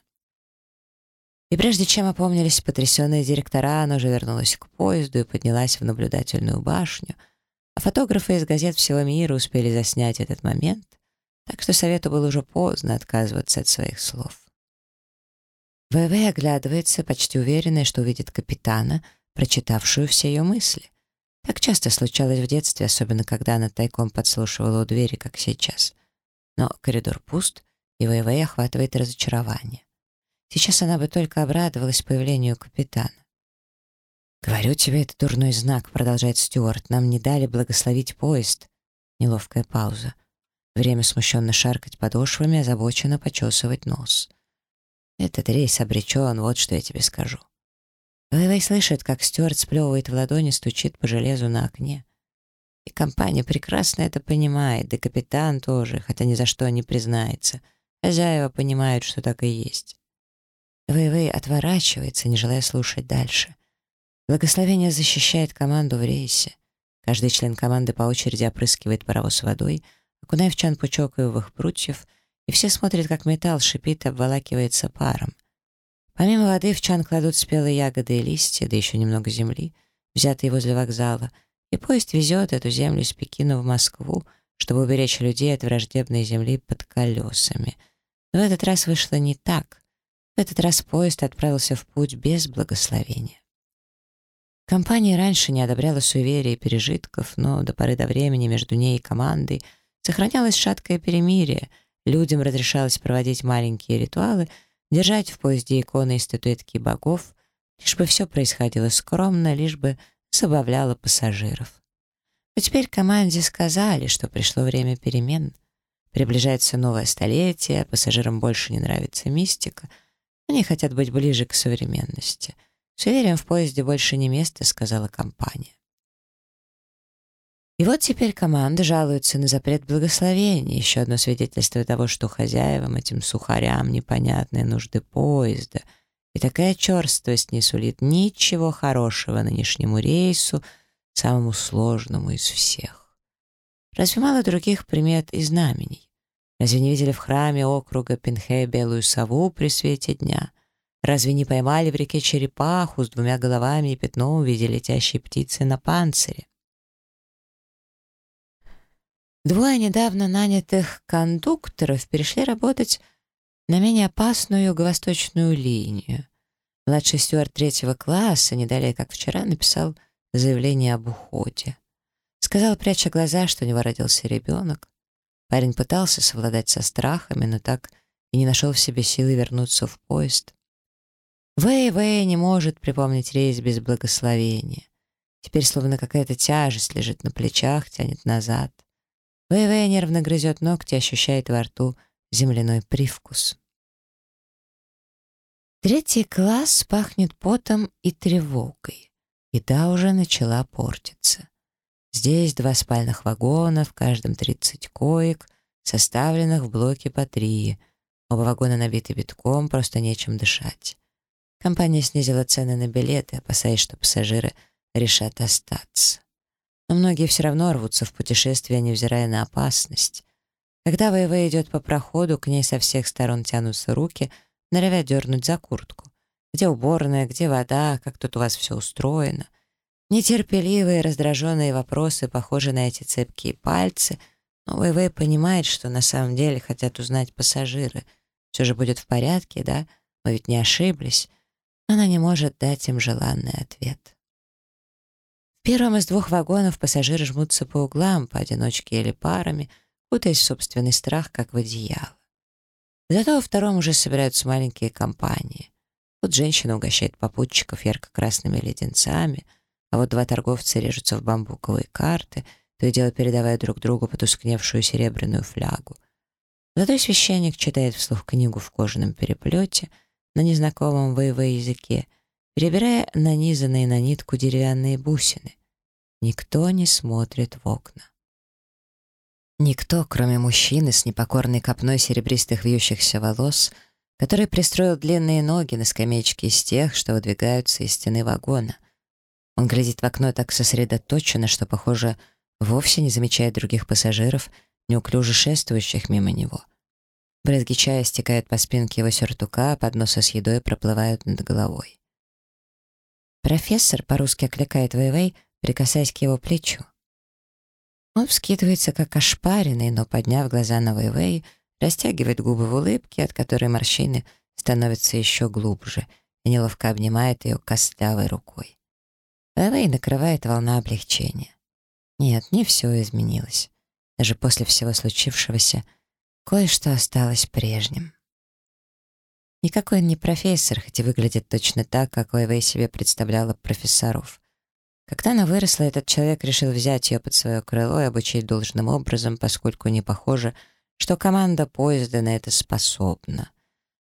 И прежде чем опомнились потрясенные директора, она уже вернулась к поезду и поднялась в наблюдательную башню, а фотографы из газет всего мира успели заснять этот момент, так что совету было уже поздно отказываться от своих слов. ВВ оглядывается, почти уверенная, что увидит капитана, прочитавшую все ее мысли. Так часто случалось в детстве, особенно когда она тайком подслушивала у двери, как сейчас. Но коридор пуст, и ВВ охватывает разочарование. Сейчас она бы только обрадовалась появлению капитана. «Говорю тебе, это дурной знак», — продолжает Стюарт. «Нам не дали благословить поезд». Неловкая пауза. Время смущенно шаркать подошвами, озабоченно почесывать нос. Этот рейс обречен, вот что я тебе скажу. Вэйвэй слышит, как Стюарт сплевывает в ладони, стучит по железу на окне. И компания прекрасно это понимает, да капитан тоже, хотя ни за что не признается. Хозяева понимают, что так и есть. Вэй-Вэй отворачивается, не желая слушать дальше. Благословение защищает команду в рейсе. Каждый член команды по очереди опрыскивает паровоз водой, окуная в чан пучок ивовых прутьев, и все смотрят, как металл шипит и обволакивается паром. Помимо воды в чан кладут спелые ягоды и листья, да еще немного земли, взятые возле вокзала, и поезд везет эту землю из Пекина в Москву, чтобы уберечь людей от враждебной земли под колесами. Но в этот раз вышло не так. В этот раз поезд отправился в путь без благословения. Компания раньше не одобряла суеверия и пережитков, но до поры до времени между ней и командой сохранялось шаткое перемирие, людям разрешалось проводить маленькие ритуалы, держать в поезде иконы и статуэтки богов, лишь бы все происходило скромно, лишь бы забавляло пассажиров. Но теперь команде сказали, что пришло время перемен. Приближается новое столетие, пассажирам больше не нравится мистика — они хотят быть ближе к современности. Суеверием в поезде больше не место, сказала компания. И вот теперь команда жалуется на запрет благословения, еще одно свидетельство того, что хозяевам, этим сухарям, непонятные нужды поезда. И такая черствость не сулит ничего хорошего нынешнему рейсу, самому сложному из всех. Разве мало других примет и знамений? Разве не видели в храме округа Пинхе белую сову при свете дня? Разве не поймали в реке черепаху с двумя головами и пятном в виде птицы на панцире? Двое недавно нанятых кондукторов перешли работать на менее опасную юго-восточную линию. Младший стюард третьего класса, не далее как вчера, написал заявление об уходе. Сказал, пряча глаза, что у него родился ребенок. Парень пытался совладать со страхами, но так и не нашел в себе силы вернуться в поезд. Вэй-Вэй не может припомнить рейс без благословения. Теперь словно какая-то тяжесть лежит на плечах, тянет назад. Вэй-Вэй нервно грызет ногти, ощущает во рту земляной привкус. Третий класс пахнет потом и тревогой. Еда уже начала портиться. Здесь два спальных вагона, в каждом 30 коек, составленных в блоке по три. Оба вагона набиты битком, просто нечем дышать. Компания снизила цены на билеты, опасаясь, что пассажиры решат остаться. Но многие все равно рвутся в путешествие, невзирая на опасность. Когда ВВ идет по проходу, к ней со всех сторон тянутся руки, норовят дернуть за куртку. Где уборная, где вода, как тут у вас все устроено. Нетерпеливые, раздраженные вопросы похожи на эти цепкие пальцы, но ВВ понимает, что на самом деле хотят узнать пассажиры. Все же будет в порядке, да? Мы ведь не ошиблись. Она не может дать им желанный ответ. Первом из двух вагонов пассажиры жмутся по углам, поодиночке или парами, кутаясь в собственный страх, как в одеяло. Зато во втором уже собираются маленькие компании. Вот женщина угощает попутчиков ярко-красными леденцами — а вот два торговца режутся в бамбуковые карты, то и дело передавая друг другу потускневшую серебряную флягу. Зато священник читает вслух книгу в кожаном переплете на незнакомом воевой языке, перебирая нанизанные на нитку деревянные бусины. Никто не смотрит в окна. Никто, кроме мужчины с непокорной копной серебристых вьющихся волос, который пристроил длинные ноги на скамеечке из тех, что выдвигаются из стены вагона. Он глядит в окно так сосредоточенно, что, похоже, вовсе не замечает других пассажиров, неуклюже шествующих мимо него. Брызги чая стекают по спинке его сюртука, подносы с едой проплывают над головой. Профессор по-русски окликает Вэйвэй, прикасаясь к его плечу. Он вскидывается, как ошпаренный, но, подняв глаза на Вэйвэй, растягивает губы в улыбке, от которой морщины становятся еще глубже, и неловко обнимает ее костлявой рукой. Вэй накрывает волна облегчения. Нет, не все изменилось. Даже после всего случившегося кое-что осталось прежним. Никакой он не профессор, хоть и выглядит точно так, как Вэй себе представляла профессоров. Когда она выросла, этот человек решил взять ее под свое крыло и обучить должным образом, поскольку не похоже, что команда поезда на это способна.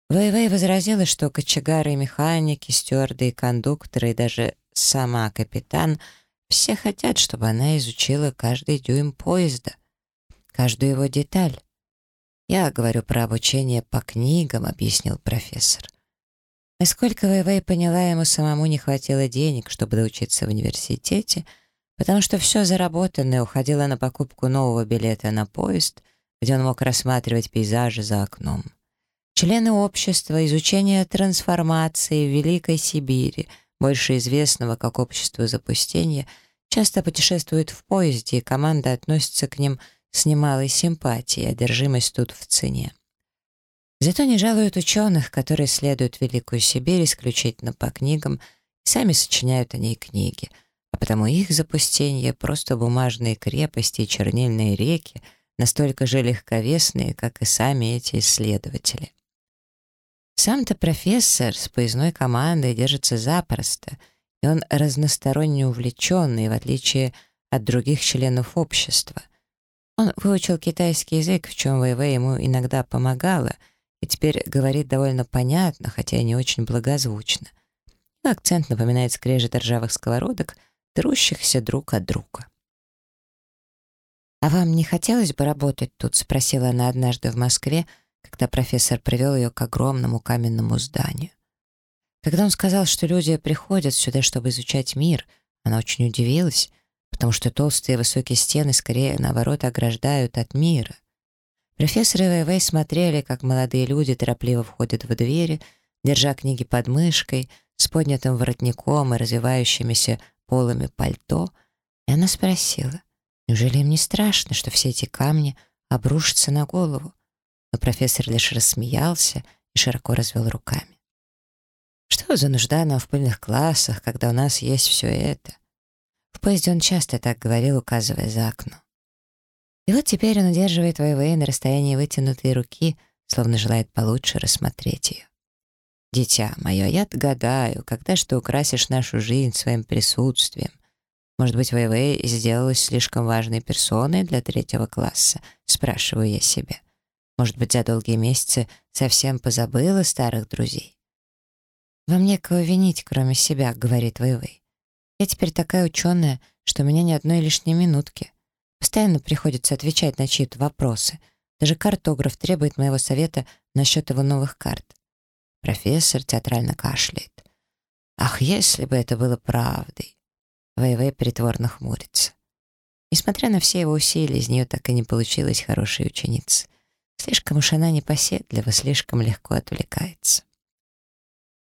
Вэй-Вэй возразила, что кочегары и механики, стюарды и кондукторы, и даже сама капитан Все хотят, чтобы она изучила каждый дюйм поезда, каждую его деталь. «Я говорю про обучение по книгам», — объяснил профессор. Насколько Вэйвэй поняла, ему самому не хватило денег, чтобы доучиться в университете, потому что все заработанное уходило на покупку нового билета на поезд, где он мог рассматривать пейзажи за окном. Члены общества, изучение трансформации в Великой Сибири, больше известного как общество запустения, часто путешествуют в поезде, и команда относится к ним с немалой симпатией, одержимость тут в цене. Зато не жалуют ученых, которые следуют Великую Сибирь исключительно по книгам и сами сочиняют о ней книги, а потому их запустение — просто бумажные крепости и чернильные реки, настолько же легковесные, как и сами эти исследователи. Сам-то профессор с поездной командой держится запросто, и он разносторонне увлеченный, в отличие от других членов общества. Он выучил китайский язык, в чем Вэйвэй ему иногда помогала — и теперь говорит довольно понятно, хотя и не очень благозвучно. Акцент напоминает скрежет ржавых сковородок, трущихся друг от друга. «А вам не хотелось бы работать тут?» — спросила она однажды в Москве, когда профессор привел ее к огромному каменному зданию. Когда он сказал, что люди приходят сюда, чтобы изучать мир, она очень удивилась, потому что толстые высокие стены скорее, наоборот, ограждают от мира — Профессор и Вэйвэй смотрели, как молодые люди торопливо входят в двери, держа книги под мышкой, с поднятым воротником и развивающимися полами пальто, и она спросила, неужели им не страшно, что все эти камни обрушатся на голову? Но профессор лишь рассмеялся и широко развел руками. Что за нужда нам в пыльных классах, когда у нас есть все это? В поезде он часто так говорил, указывая за окно. И вот теперь он удерживает Вэйвэй на расстоянии вытянутой руки, словно желает получше рассмотреть ее. «Дитя мое, я гадаю, когда ж ты украсишь нашу жизнь своим присутствием? Может быть, Вэйвэй сделалась слишком важной персоной для третьего класса?» — спрашиваю я себя. Может быть, за долгие месяцы совсем позабыла старых друзей? «Вам некого винить, кроме себя», — говорит Вэйвэй. «Я теперь такая ученая, что у меня ни одной лишней минутки. Постоянно приходится отвечать на чьи-то вопросы. Даже картограф требует моего совета насчет его новых карт. Профессор театрально кашляет. Ах, если бы это было правдой. Вэйвэй притворно хмурится. Несмотря на все его усилия, из нее так и не получилась хорошая ученица. Слишком уж она непоседлива, слишком легко отвлекается.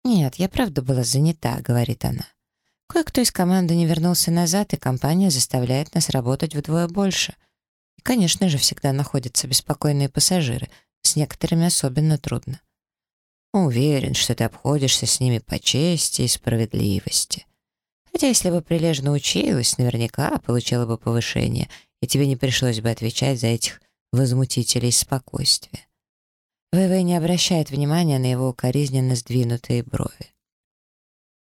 «Нет, я правда была занята», — говорит она. Кое-кто из команды не вернулся назад, и компания заставляет нас работать вдвое больше. И, конечно же, всегда находятся беспокойные пассажиры. С некоторыми особенно трудно. Уверен, что ты обходишься с ними по чести и справедливости. Хотя если бы прилежно училась, наверняка получила бы повышение, и тебе не пришлось бы отвечать за этих возмутителей спокойствия. ВВ не обращает внимания на его укоризненно сдвинутые брови.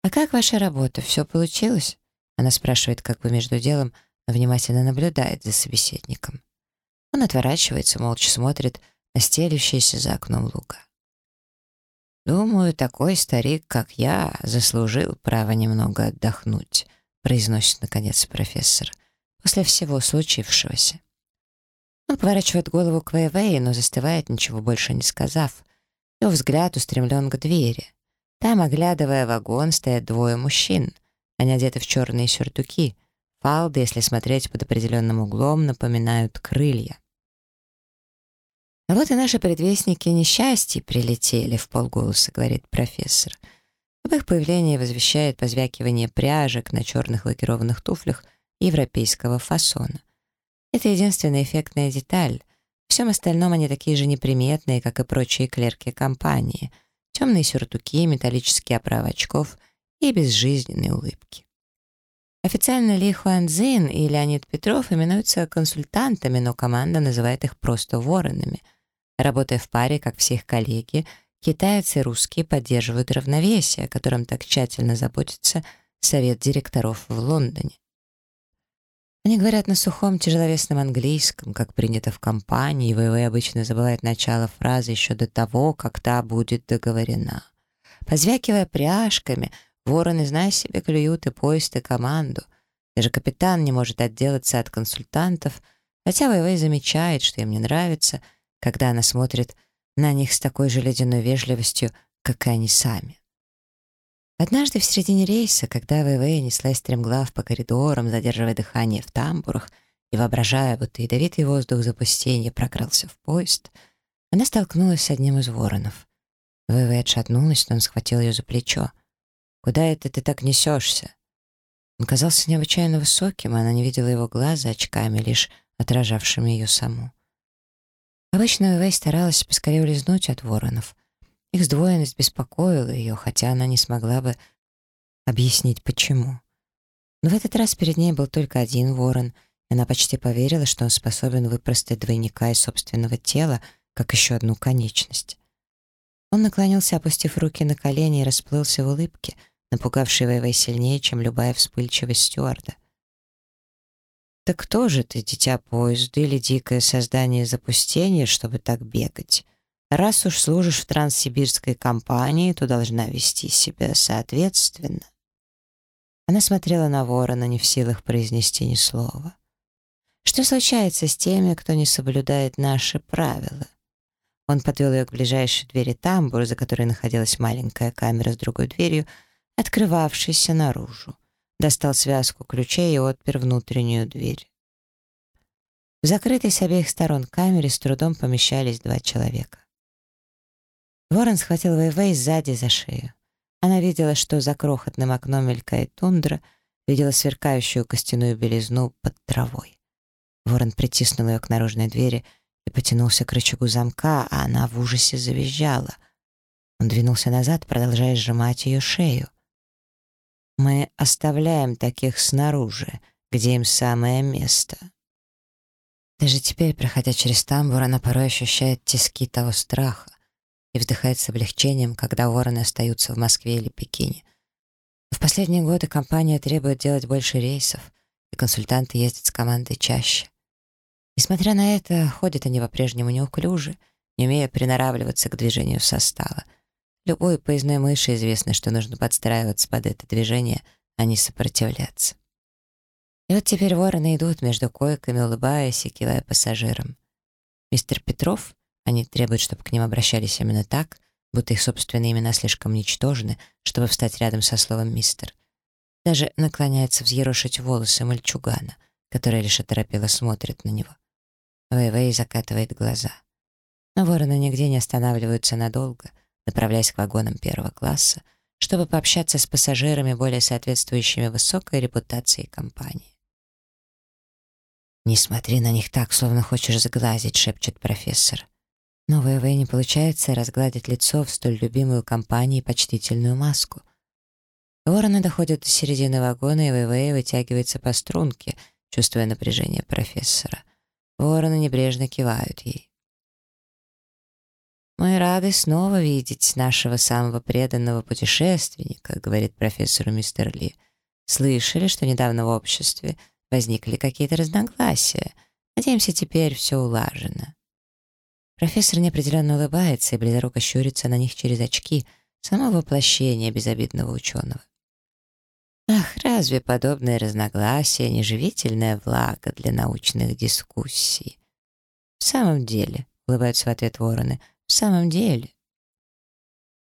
«А как ваша работа? Все получилось?» Она спрашивает как бы между делом, но внимательно наблюдает за собеседником. Он отворачивается, молча смотрит на стелющийся за окном луга. «Думаю, такой старик, как я, заслужил право немного отдохнуть», произносит, наконец, профессор, после всего случившегося. Он поворачивает голову к Вэйвэй, но застывает, ничего больше не сказав. Его взгляд устремлен к двери. Там, оглядывая вагон, стоят двое мужчин. Они одеты в черные сюртуки. Фалды, если смотреть под определенным углом, напоминают крылья. «А вот и наши предвестники несчастья прилетели», — в полголоса говорит профессор. Об их появлении возвещает позвякивание пряжек на черных лакированных туфлях европейского фасона. Это единственная эффектная деталь. В всем остальном они такие же неприметные, как и прочие клерки компании — темные сюртуки, металлические оправы очков и безжизненные улыбки. Официально Ли Хуанцзин и Леонид Петров именуются консультантами, но команда называет их просто воронами. Работая в паре, как все их коллеги, китайцы и русские поддерживают равновесие, о котором так тщательно заботится Совет директоров в Лондоне. Они говорят на сухом тяжеловесном английском, как принято в компании, и ВВ обычно забывает начало фразы еще до того, как та будет договорена. Позвякивая пряжками, вороны, зная себе, клюют и поезд, и команду. Даже капитан не может отделаться от консультантов, хотя Вэйвэй замечает, что им не нравится, когда она смотрит на них с такой же ледяной вежливостью, как и они сами. Однажды в середине рейса, когда Вэйвэй неслась стремглав по коридорам, задерживая дыхание в тамбурах и воображая, будто ядовитый воздух запустения прокрался в поезд, она столкнулась с одним из воронов. Вэйвэй отшатнулась, но он схватил ее за плечо. «Куда это ты так несешься?» Он казался необычайно высоким, и она не видела его глаза очками, лишь отражавшими ее саму. Обычно Вэй старалась поскорее улизнуть от воронов. Их сдвоенность беспокоила ее, хотя она не смогла бы объяснить, почему. Но в этот раз перед ней был только один ворон, и она почти поверила, что он способен выпростать двойника из собственного тела, как еще одну конечность. Он наклонился, опустив руки на колени и расплылся в улыбке — напугавший Вэйвэй сильнее, чем любая вспыльчивость стюарда. «Так кто же ты, дитя поезда или дикое создание запустения, чтобы так бегать? Раз уж служишь в транссибирской компании, то должна вести себя соответственно». Она смотрела на ворона, не в силах произнести ни слова. «Что случается с теми, кто не соблюдает наши правила?» Он подвел ее к ближайшей двери тамбура, за которой находилась маленькая камера с другой дверью, открывавшийся наружу. Достал связку ключей и отпер внутреннюю дверь. В закрытой с обеих сторон камере с трудом помещались два человека. Ворон схватил Вэйвэй сзади за шею. Она видела, что за крохотным окном мелькает тундра, видела сверкающую костяную белизну под травой. Ворон притиснул ее к наружной двери и потянулся к рычагу замка, а она в ужасе завизжала. Он двинулся назад, продолжая сжимать ее шею. Мы оставляем таких снаружи, где им самое место. Даже теперь, проходя через тамбур, она порой ощущает тиски того страха и вздыхает с облегчением, когда вороны остаются в Москве или Пекине. в последние годы компания требует делать больше рейсов, и консультанты ездят с командой чаще. Несмотря на это, ходят они по-прежнему неуклюже, не умея приноравливаться к движению состава — Любой поездной мыши известно, что нужно подстраиваться под это движение, а не сопротивляться. И вот теперь вороны идут между койками, улыбаясь и кивая пассажирам. Мистер Петров, они требуют, чтобы к ним обращались именно так, будто их собственные имена слишком ничтожны, чтобы встать рядом со словом «мистер». Даже наклоняется взъерошить волосы мальчугана, который лишь оторопело смотрит на него. Вэй-Вэй закатывает глаза. Но вороны нигде не останавливаются надолго — направляясь к вагонам первого класса, чтобы пообщаться с пассажирами, более соответствующими высокой репутации компании. «Не смотри на них так, словно хочешь заглазить», — шепчет профессор. Но ВВ не получается разгладить лицо в столь любимую компании почтительную маску. Вороны доходят до середины вагона, и ВВ вытягивается по струнке, чувствуя напряжение профессора. Вороны небрежно кивают ей. «Мы рады снова видеть нашего самого преданного путешественника», говорит профессору мистер Ли. «Слышали, что недавно в обществе возникли какие-то разногласия. Надеемся, теперь все улажено». Профессор неопределенно улыбается и близоруко щурится на них через очки, само воплощение безобидного ученого. Ах, разве подобное разногласие не живительная влага для научных дискуссий? В самом деле, улыбаются в ответ вороны, — в самом деле.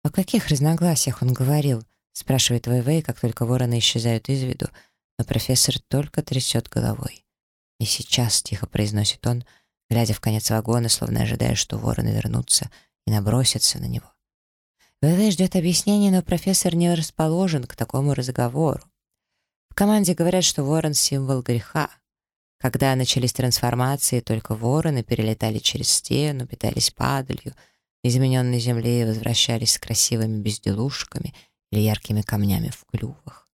«О каких разногласиях он говорил?» — спрашивает Вэйвэй, как только вороны исчезают из виду, но профессор только трясет головой. «И сейчас», — тихо произносит он, глядя в конец вагона, словно ожидая, что вороны вернутся и набросятся на него. Вэйвэй ждет объяснений, но профессор не расположен к такому разговору. В команде говорят, что ворон — символ греха. Когда начались трансформации, только вороны перелетали через стену, питались падалью, измененной земле и возвращались с красивыми безделушками или яркими камнями в клювах.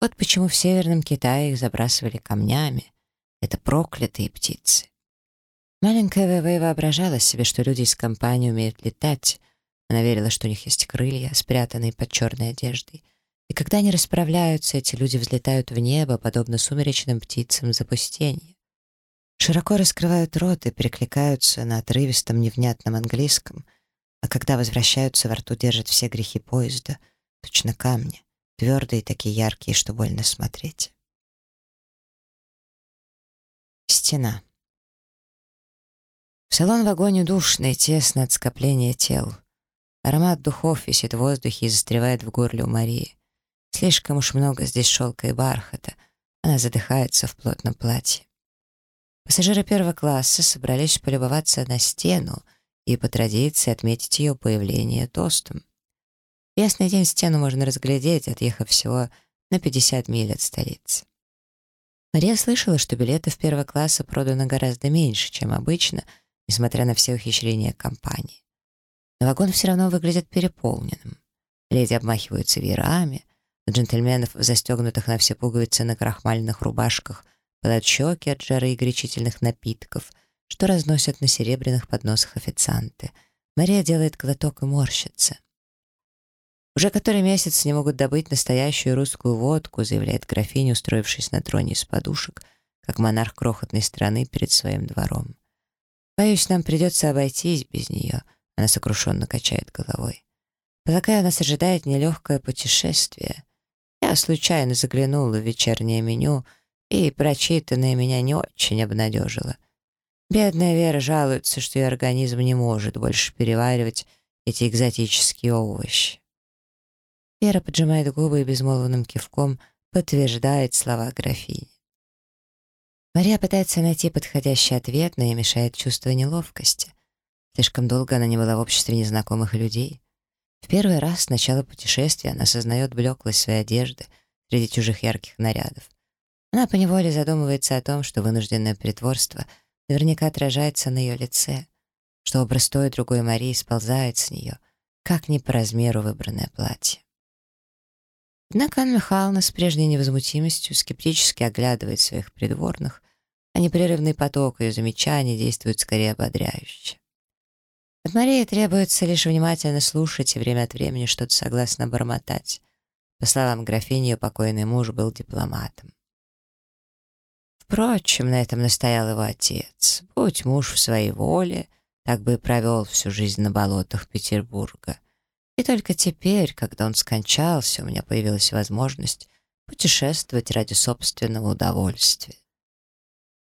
Вот почему в Северном Китае их забрасывали камнями. Это проклятые птицы. Маленькая ВВ воображала себе, что люди из компании умеют летать. Она верила, что у них есть крылья, спрятанные под черной одеждой — и когда они расправляются, эти люди взлетают в небо, подобно сумеречным птицам запустения. Широко раскрывают рот и перекликаются на отрывистом невнятном английском, а когда возвращаются, во рту держат все грехи поезда, точно камни, твердые и такие яркие, что больно смотреть. стена. В салон-вагоне душно и тесно от скопления тел. Аромат духов висит в воздухе и застревает в горле у Марии. Слишком уж много здесь шелка и бархата. Она задыхается в плотном платье. Пассажиры первого класса собрались полюбоваться на стену и по традиции отметить ее появление тостом. В ясный день стену можно разглядеть, отъехав всего на 50 миль от столицы. Мария слышала, что билеты в первого класса продано гораздо меньше, чем обычно, несмотря на все ухищрения компании. Но вагон все равно выглядит переполненным. Леди обмахиваются веерами, джентльменов, застегнутых на все пуговицы на крахмальных рубашках, пылают щеки от жары и горячительных напитков, что разносят на серебряных подносах официанты. Мария делает глоток и морщится. «Уже который месяц не могут добыть настоящую русскую водку», заявляет графиня, устроившись на троне из подушек, как монарх крохотной страны перед своим двором. «Боюсь, нам придется обойтись без нее», — она сокрушенно качает головой. «Полагаю, нас ожидает нелегкое путешествие. Я случайно заглянула в вечернее меню, и прочитанное меня не очень обнадежило. Бедная Вера жалуется, что ее организм не может больше переваривать эти экзотические овощи. Вера поджимает губы и безмолвным кивком подтверждает слова графини. Мария пытается найти подходящий ответ, но ей мешает чувство неловкости. Слишком долго она не была в обществе незнакомых людей. В первый раз с начала путешествия она осознает блеклость своей одежды среди чужих ярких нарядов. Она поневоле задумывается о том, что вынужденное притворство наверняка отражается на ее лице, что образ той другой Марии сползает с нее, как не по размеру выбранное платье. Однако Анна Михайловна с прежней невозмутимостью скептически оглядывает своих придворных, а непрерывный поток ее замечаний действует скорее ободряюще. От Марии требуется лишь внимательно слушать и время от времени что-то согласно бормотать. По словам графини, ее покойный муж был дипломатом. Впрочем, на этом настоял его отец. Будь муж в своей воле, так бы и провел всю жизнь на болотах Петербурга. И только теперь, когда он скончался, у меня появилась возможность путешествовать ради собственного удовольствия.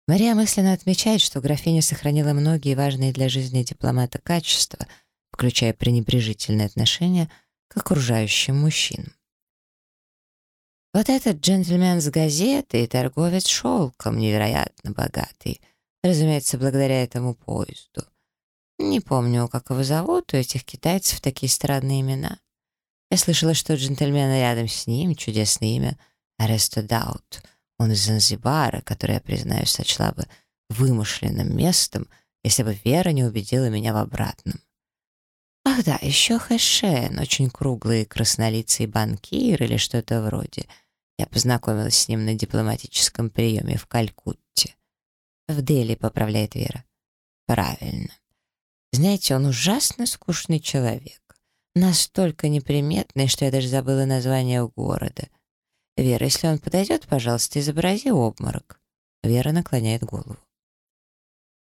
Мария мысленно отмечает, что графиня сохранила многие важные для жизни дипломата качества, включая пренебрежительное отношение к окружающим мужчинам. Вот этот джентльмен с газеты и торговец шелком невероятно богатый, разумеется, благодаря этому поезду. Не помню, как его зовут, у этих китайцев такие странные имена. Я слышала, что джентльмен рядом с ним, чудесное имя, Аресто Даут. Он из Занзибара, который, я признаюсь, сочла бы вымышленным местом, если бы Вера не убедила меня в обратном. Ах да, еще Хэшен, очень круглый краснолицый банкир или что-то вроде. Я познакомилась с ним на дипломатическом приеме в Калькутте. В Дели, поправляет Вера. Правильно. Знаете, он ужасно скучный человек. Настолько неприметный, что я даже забыла название города. Вера, если он подойдет, пожалуйста, изобрази обморок. Вера наклоняет голову.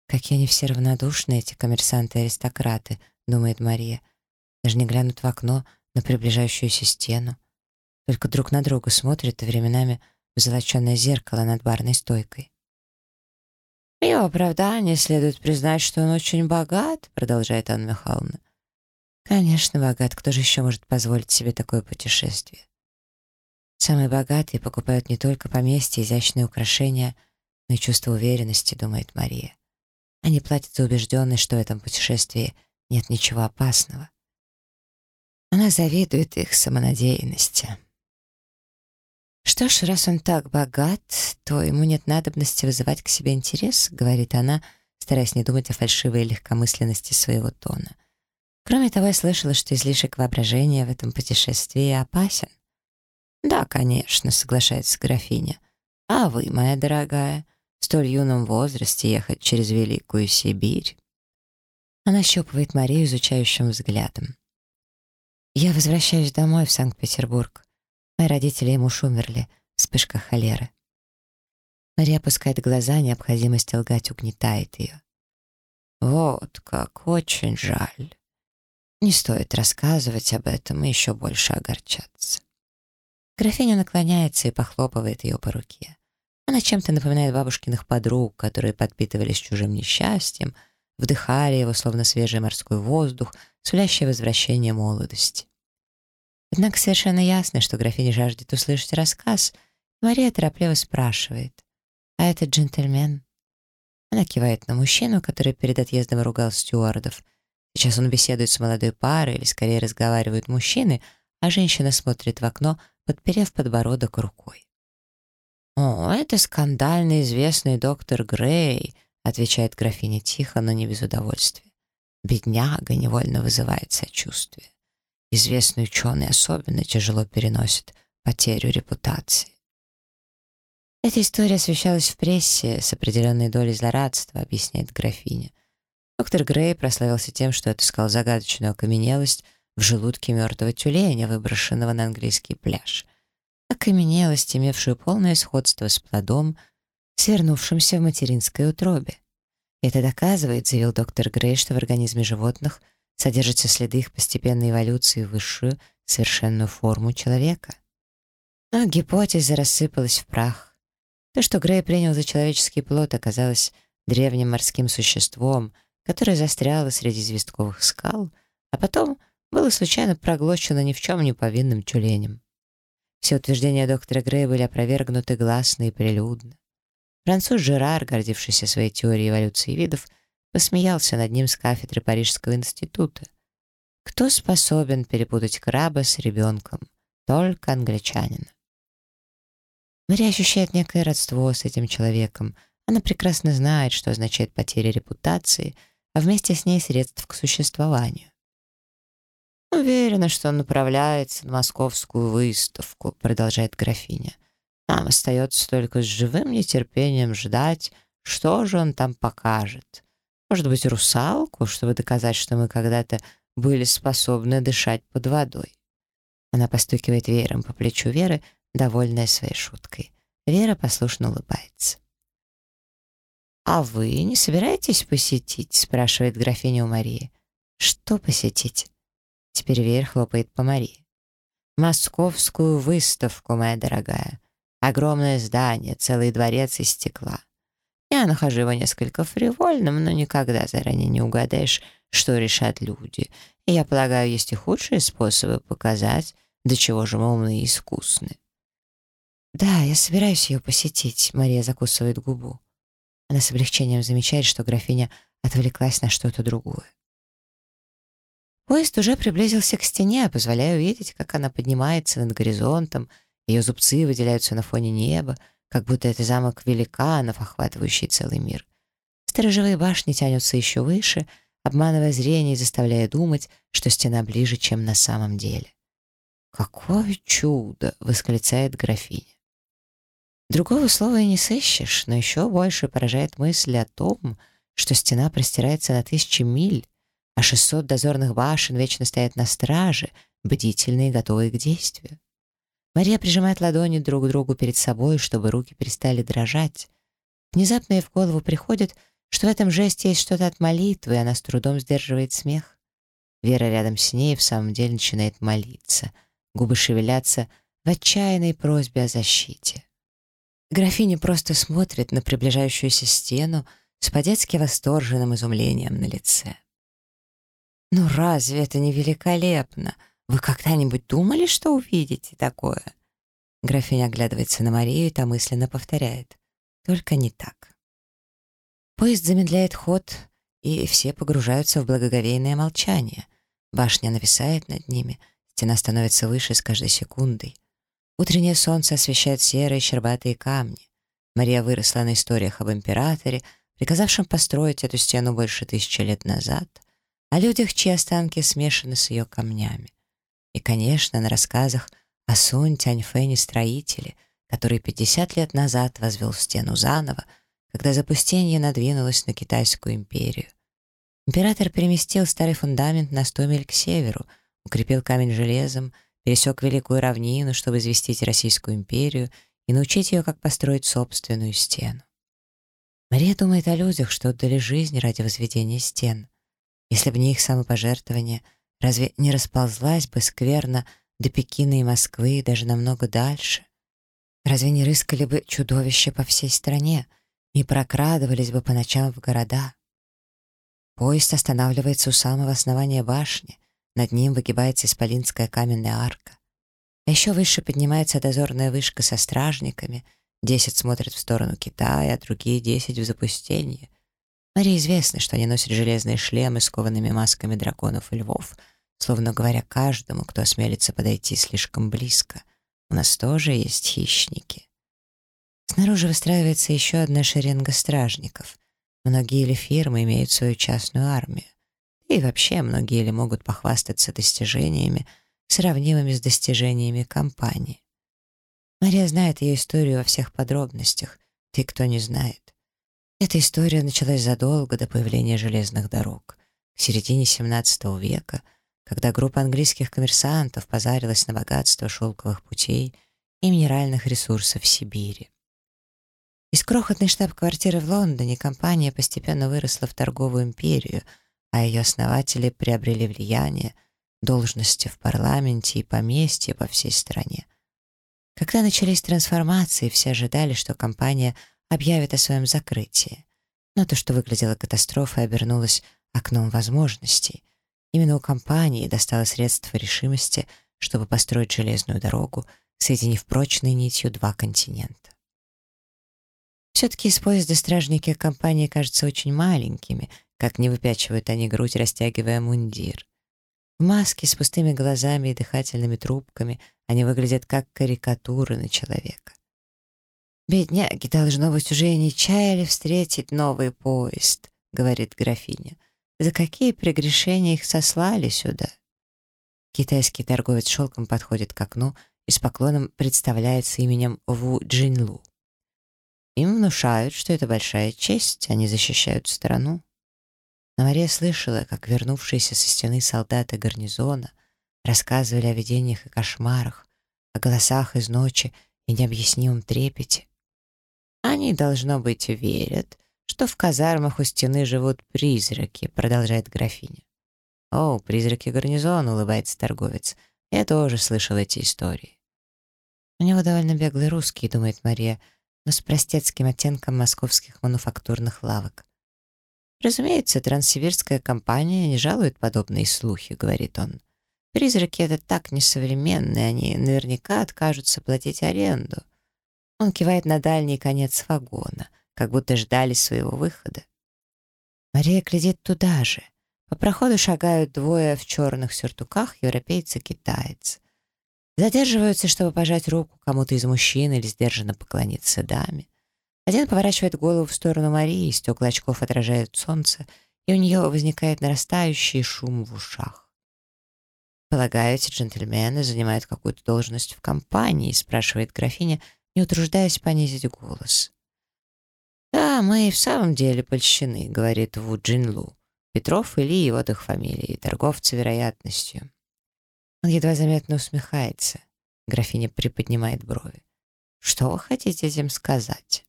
«Какие они все равнодушные, эти коммерсанты-аристократы», — думает Мария. Даже не глянут в окно на приближающуюся стену. Только друг на друга смотрят и временами в золоченое зеркало над барной стойкой. «В его оправдании следует признать, что он очень богат», — продолжает Анна Михайловна. «Конечно, богат. Кто же еще может позволить себе такое путешествие?» Самые богатые покупают не только поместья, изящные украшения, но и чувство уверенности, думает Мария. Они платят за убежденность, что в этом путешествии нет ничего опасного. Она завидует их самонадеянности. «Что ж, раз он так богат, то ему нет надобности вызывать к себе интерес», — говорит она, стараясь не думать о фальшивой легкомысленности своего тона. Кроме того, я слышала, что излишек воображения в этом путешествии опасен. «Да, конечно», — соглашается графиня. «А вы, моя дорогая, в столь юном возрасте ехать через Великую Сибирь?» Она щупывает Марию изучающим взглядом. «Я возвращаюсь домой в Санкт-Петербург. Мои родители и муж умерли. Вспышка холеры. Мария опускает глаза, необходимость лгать угнетает ее. «Вот как, очень жаль. Не стоит рассказывать об этом и еще больше огорчаться». Графиня наклоняется и похлопывает ее по руке. Она чем-то напоминает бабушкиных подруг, которые подпитывались чужим несчастьем, вдыхали его, словно свежий морской воздух, сулящий возвращение молодости. Однако совершенно ясно, что графиня жаждет услышать рассказ. Мария торопливо спрашивает. «А этот джентльмен?» Она кивает на мужчину, который перед отъездом ругал стюардов. Сейчас он беседует с молодой парой, или скорее разговаривают мужчины, а женщина смотрит в окно, подперев подбородок рукой. «О, это скандально известный доктор Грей», отвечает графиня тихо, но не без удовольствия. Бедняга невольно вызывает сочувствие. Известный ученый особенно тяжело переносит потерю репутации. Эта история освещалась в прессе с определенной долей злорадства, объясняет графиня. Доктор Грей прославился тем, что отыскал загадочную окаменелость в желудке мертвого тюленя, выброшенного на английский пляж. Окаменелость, имевшую полное сходство с плодом, свернувшимся в материнской утробе. Это доказывает, заявил доктор Грей, что в организме животных – содержатся следы их постепенной эволюции в высшую, совершенную форму человека. Но гипотеза рассыпалась в прах. То, что Грей принял за человеческий плод, оказалось древним морским существом, которое застряло среди известковых скал, а потом было случайно проглочено ни в чем не повинным тюленем. Все утверждения доктора Грея были опровергнуты гласно и прилюдно. Француз Жерар, гордившийся своей теорией эволюции видов, посмеялся над ним с кафедры Парижского института. Кто способен перепутать краба с ребенком? Только англичанин. Мария ощущает некое родство с этим человеком. Она прекрасно знает, что означает потеря репутации, а вместе с ней средств к существованию. «Уверена, что он направляется на московскую выставку», — продолжает графиня. «Нам остается только с живым нетерпением ждать, что же он там покажет. Может быть, русалку, чтобы доказать, что мы когда-то были способны дышать под водой. Она постукивает веером по плечу Веры, довольная своей шуткой. Вера послушно улыбается. «А вы не собираетесь посетить?» — спрашивает графиня у Марии. «Что посетить?» Теперь Вера хлопает по Марии. «Московскую выставку, моя дорогая. Огромное здание, целый дворец из стекла. Я нахожу его несколько фривольным, но никогда заранее не угадаешь, что решат люди. И я полагаю, есть и худшие способы показать, до чего же мы умны и искусны. «Да, я собираюсь ее посетить», — Мария закусывает губу. Она с облегчением замечает, что графиня отвлеклась на что-то другое. Поезд уже приблизился к стене, позволяя увидеть, как она поднимается над горизонтом, ее зубцы выделяются на фоне неба, как будто это замок великанов, охватывающий целый мир. Сторожевые башни тянутся еще выше, обманывая зрение и заставляя думать, что стена ближе, чем на самом деле. «Какое чудо!» — восклицает графиня. Другого слова и не сыщешь, но еще больше поражает мысль о том, что стена простирается на тысячи миль, а 600 дозорных башен вечно стоят на страже, бдительные и готовые к действию. Мария прижимает ладони друг к другу перед собой, чтобы руки перестали дрожать. Внезапно ей в голову приходит, что в этом жесте есть что-то от молитвы, и она с трудом сдерживает смех. Вера рядом с ней в самом деле начинает молиться. Губы шевелятся в отчаянной просьбе о защите. Графиня просто смотрит на приближающуюся стену с по-детски восторженным изумлением на лице. «Ну разве это не великолепно?» Вы когда-нибудь думали, что увидите такое?» Графиня оглядывается на Марию и та мысленно повторяет. «Только не так». Поезд замедляет ход, и все погружаются в благоговейное молчание. Башня нависает над ними, стена становится выше с каждой секундой. Утреннее солнце освещает серые щербатые камни. Мария выросла на историях об императоре, приказавшем построить эту стену больше тысячи лет назад, о людях, чьи останки смешаны с ее камнями. И, конечно, на рассказах о Сунь Тяньфэне строителе, который 50 лет назад возвел стену заново, когда запустение надвинулось на Китайскую империю. Император переместил старый фундамент на 100 миль к северу, укрепил камень железом, пересек Великую равнину, чтобы известить Российскую империю и научить ее, как построить собственную стену. Мария думает о людях, что отдали жизнь ради возведения стен. Если бы не их самопожертвование — Разве не расползлась бы скверно до Пекина и Москвы и даже намного дальше? Разве не рыскали бы чудовища по всей стране, не прокрадывались бы по ночам в города? Поезд останавливается у самого основания башни, над ним выгибается исполинская каменная арка. А еще выше поднимается дозорная вышка со стражниками, десять смотрят в сторону Китая, а другие десять в запустение. Марии известно, что они носят железные шлемы с коваными масками драконов и львов, словно говоря каждому, кто осмелится подойти слишком близко. У нас тоже есть хищники. Снаружи выстраивается еще одна шеренга стражников. Многие или фирмы имеют свою частную армию. И вообще многие или могут похвастаться достижениями, сравнимыми с достижениями компании. Мария знает ее историю во всех подробностях. Ты кто не знает. Эта история началась задолго до появления железных дорог, к середине XVII века, когда группа английских коммерсантов позарилась на богатство шелковых путей и минеральных ресурсов Сибири. Из крохотной штаб-квартиры в Лондоне компания постепенно выросла в торговую империю, а ее основатели приобрели влияние, должности в парламенте и поместья по всей стране. Когда начались трансформации, все ожидали, что компания — объявит о своем закрытии. Но то, что выглядело катастрофой, обернулось окном возможностей. Именно у компании достало средств и решимости, чтобы построить железную дорогу, соединив прочной нитью два континента. Все-таки из поезда стражники компании кажутся очень маленькими, как не выпячивают они грудь, растягивая мундир. В маске с пустыми глазами и дыхательными трубками они выглядят как карикатуры на человека. «Бедняги, должно быть, уже не чаяли встретить новый поезд», — говорит графиня. «За какие прегрешения их сослали сюда?» Китайский торговец шелком подходит к окну и с поклоном представляется именем Ву Джинлу. Им внушают, что это большая честь, они защищают страну. Но Мария слышала, как вернувшиеся со стены солдаты гарнизона рассказывали о видениях и кошмарах, о голосах из ночи и необъяснимом трепете. Они, должно быть, верят, что в казармах у стены живут призраки, продолжает графиня. О, призраки гарнизона, улыбается торговец. Я тоже слышал эти истории. У него довольно беглый русский, думает Мария, но с простецким оттенком московских мануфактурных лавок. Разумеется, транссибирская компания не жалует подобные слухи, говорит он. Призраки — это так несовременные, они наверняка откажутся платить аренду. Он кивает на дальний конец вагона, как будто ждали своего выхода. Мария глядит туда же. По проходу шагают двое в черных сюртуках, европейцы и китаец. Задерживаются, чтобы пожать руку кому-то из мужчин или сдержанно поклониться даме. Один поворачивает голову в сторону Марии, стекла очков отражают солнце, и у нее возникает нарастающий шум в ушах. «Полагаю, эти джентльмены занимают какую-то должность в компании?» — спрашивает графиня, не утруждаясь понизить голос. «Да, мы и в самом деле польщены», — говорит Ву Джинлу. Петров или вот их фамилии, торговцы вероятностью. Он едва заметно усмехается. Графиня приподнимает брови. «Что вы хотите этим сказать?»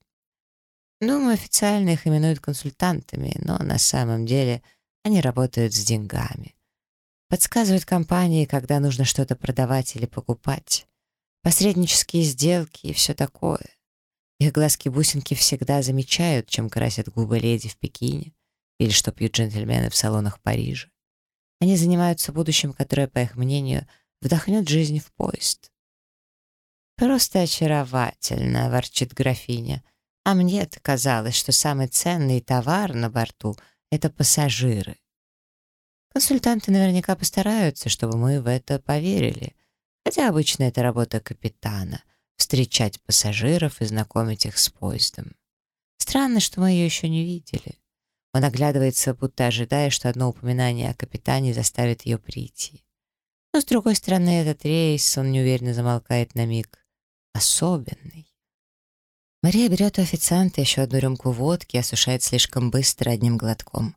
«Думаю, официально их именуют консультантами, но на самом деле они работают с деньгами. Подсказывают компании, когда нужно что-то продавать или покупать посреднические сделки и все такое. Их глазки-бусинки всегда замечают, чем красят губы леди в Пекине или что пьют джентльмены в салонах Парижа. Они занимаются будущим, которое, по их мнению, вдохнет жизнь в поезд. «Просто очаровательно», — ворчит графиня. «А мне-то казалось, что самый ценный товар на борту — это пассажиры». Консультанты наверняка постараются, чтобы мы в это поверили — Хотя обычно это работа капитана — встречать пассажиров и знакомить их с поездом. Странно, что мы ее еще не видели. Он оглядывается, будто ожидая, что одно упоминание о капитане заставит ее прийти. Но, с другой стороны, этот рейс, он неуверенно замолкает на миг, особенный. Мария берет у официанта еще одну рюмку водки и осушает слишком быстро одним глотком.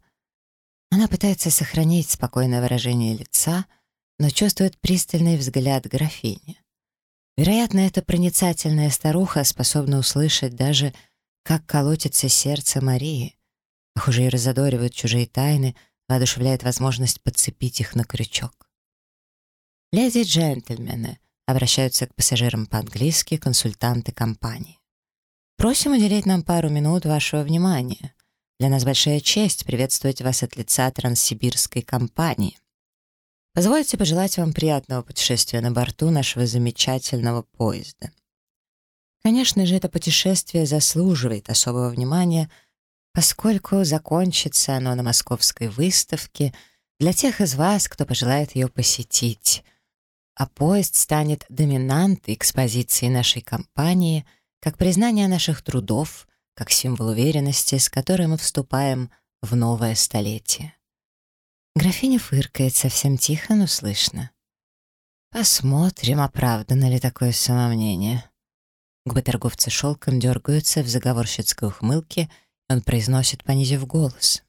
Она пытается сохранить спокойное выражение лица — но чувствует пристальный взгляд графини. Вероятно, эта проницательная старуха способна услышать даже, как колотится сердце Марии. Похоже, ее разодоривают чужие тайны, воодушевляет возможность подцепить их на крючок. «Леди и джентльмены», — обращаются к пассажирам по-английски консультанты компании. Просим уделить нам пару минут вашего внимания. Для нас большая честь приветствовать вас от лица Транссибирской компании. Позвольте пожелать вам приятного путешествия на борту нашего замечательного поезда. Конечно же, это путешествие заслуживает особого внимания, поскольку закончится оно на московской выставке для тех из вас, кто пожелает ее посетить. А поезд станет доминантой экспозиции нашей компании как признание наших трудов, как символ уверенности, с которой мы вступаем в новое столетие. Графиня фыркает совсем тихо, но слышно. Посмотрим, оправдано ли такое самомнение. Губы торговца шелком дергаются в заговорщицкой ухмылке, он произносит, понизив голос.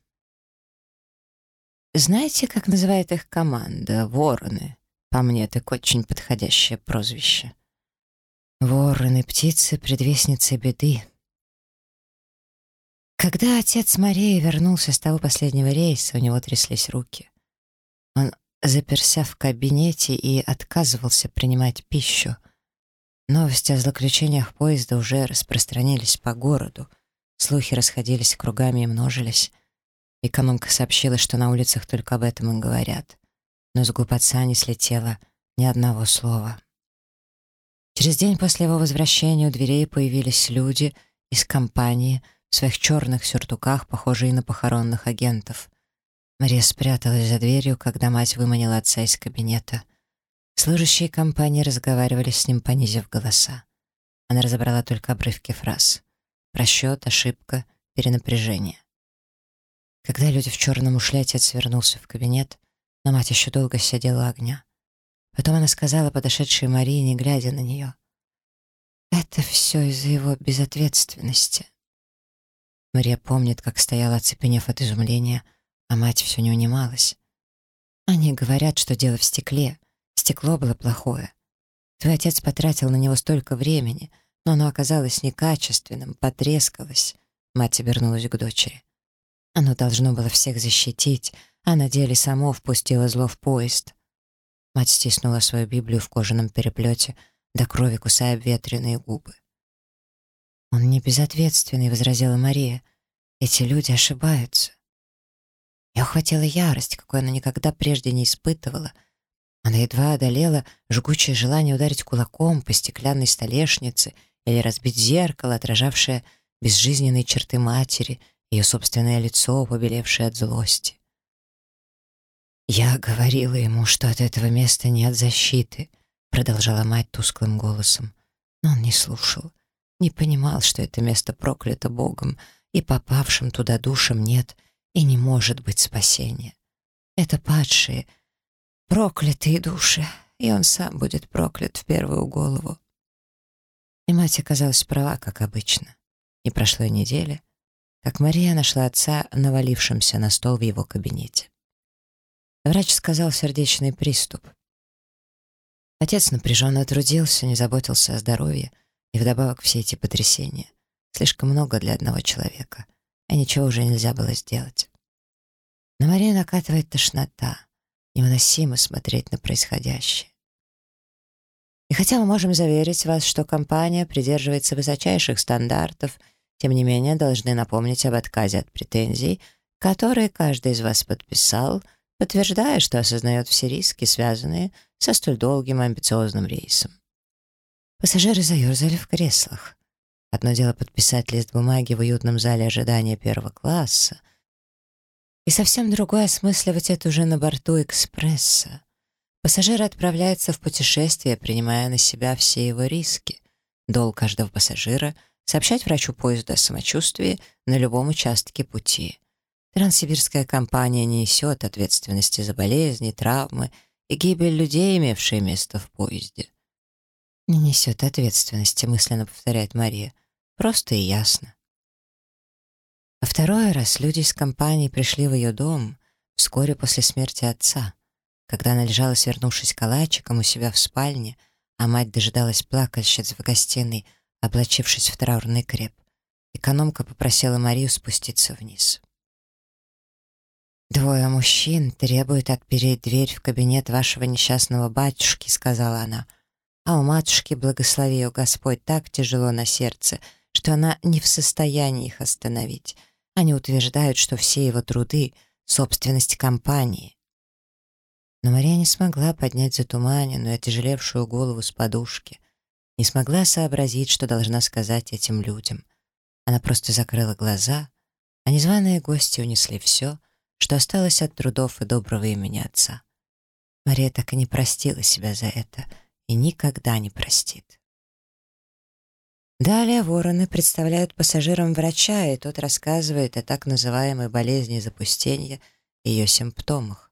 «Знаете, как называет их команда? Вороны. По мне, так очень подходящее прозвище. Вороны, птицы, предвестницы беды. Когда отец Марии вернулся с того последнего рейса, у него тряслись руки. Он заперся в кабинете и отказывался принимать пищу. Новости о злоключениях поезда уже распространились по городу. Слухи расходились кругами и множились. Экономка сообщила, что на улицах только об этом и говорят. Но с губ отца не слетело ни одного слова. Через день после его возвращения у дверей появились люди из компании — в своих черных сюртуках, похожие на похоронных агентов. Мария спряталась за дверью, когда мать выманила отца из кабинета. Служащие компании разговаривали с ним, понизив голоса. Она разобрала только обрывки фраз. Просчет, ошибка, перенапряжение. Когда люди в черном ушли, отец вернулся в кабинет, но мать еще долго сидела у огня. Потом она сказала подошедшей Марии, не глядя на нее. «Это все из-за его безответственности. Мария помнит, как стояла, оцепенев от изумления, а мать все не унималась. Они говорят, что дело в стекле. Стекло было плохое. Твой отец потратил на него столько времени, но оно оказалось некачественным, потрескалось. Мать обернулась к дочери. Оно должно было всех защитить, а на деле само впустило зло в поезд. Мать стиснула свою Библию в кожаном переплете, до крови кусая ветреные губы. «Он не безответственный», — возразила Мария. «Эти люди ошибаются». Я охватила ярость, какой она никогда прежде не испытывала. Она едва одолела жгучее желание ударить кулаком по стеклянной столешнице или разбить зеркало, отражавшее безжизненные черты матери, ее собственное лицо, побелевшее от злости. «Я говорила ему, что от этого места нет защиты», — продолжала мать тусклым голосом. Но он не слушал не понимал, что это место проклято Богом, и попавшим туда душам нет и не может быть спасения. Это падшие, проклятые души, и он сам будет проклят в первую голову. И мать оказалась права, как обычно. Не прошло и недели, как Мария нашла отца, навалившимся на стол в его кабинете. Врач сказал сердечный приступ. Отец напряженно трудился, не заботился о здоровье, и вдобавок все эти потрясения. Слишком много для одного человека, а ничего уже нельзя было сделать. На Марию накатывает тошнота. Невыносимо смотреть на происходящее. И хотя мы можем заверить вас, что компания придерживается высочайших стандартов, тем не менее должны напомнить об отказе от претензий, которые каждый из вас подписал, подтверждая, что осознает все риски, связанные со столь долгим амбициозным рейсом. Пассажиры заерзали в креслах. Одно дело подписать лист бумаги в уютном зале ожидания первого класса, и совсем другое осмысливать это уже на борту экспресса. Пассажир отправляется в путешествие, принимая на себя все его риски. Долг каждого пассажира — сообщать врачу поезда о самочувствии на любом участке пути. Транссибирская компания не несет ответственности за болезни, травмы и гибель людей, имевшие место в поезде не несет ответственности», — мысленно повторяет Мария. «Просто и ясно». А второй раз люди из компании пришли в ее дом вскоре после смерти отца, когда она лежала, свернувшись калачиком у себя в спальне, а мать дожидалась плакальщиц в гостиной, облачившись в траурный креп. Экономка попросила Марию спуститься вниз. «Двое мужчин требуют отпереть дверь в кабинет вашего несчастного батюшки», — сказала она. А у матушки, благослови ее Господь, так тяжело на сердце, что она не в состоянии их остановить. Они утверждают, что все его труды — собственность компании. Но Мария не смогла поднять затуманенную, отяжелевшую голову с подушки, не смогла сообразить, что должна сказать этим людям. Она просто закрыла глаза, а незваные гости унесли все, что осталось от трудов и доброго имени отца. Мария так и не простила себя за это и никогда не простит. Далее вороны представляют пассажирам врача, и тот рассказывает о так называемой болезни запустения и ее симптомах.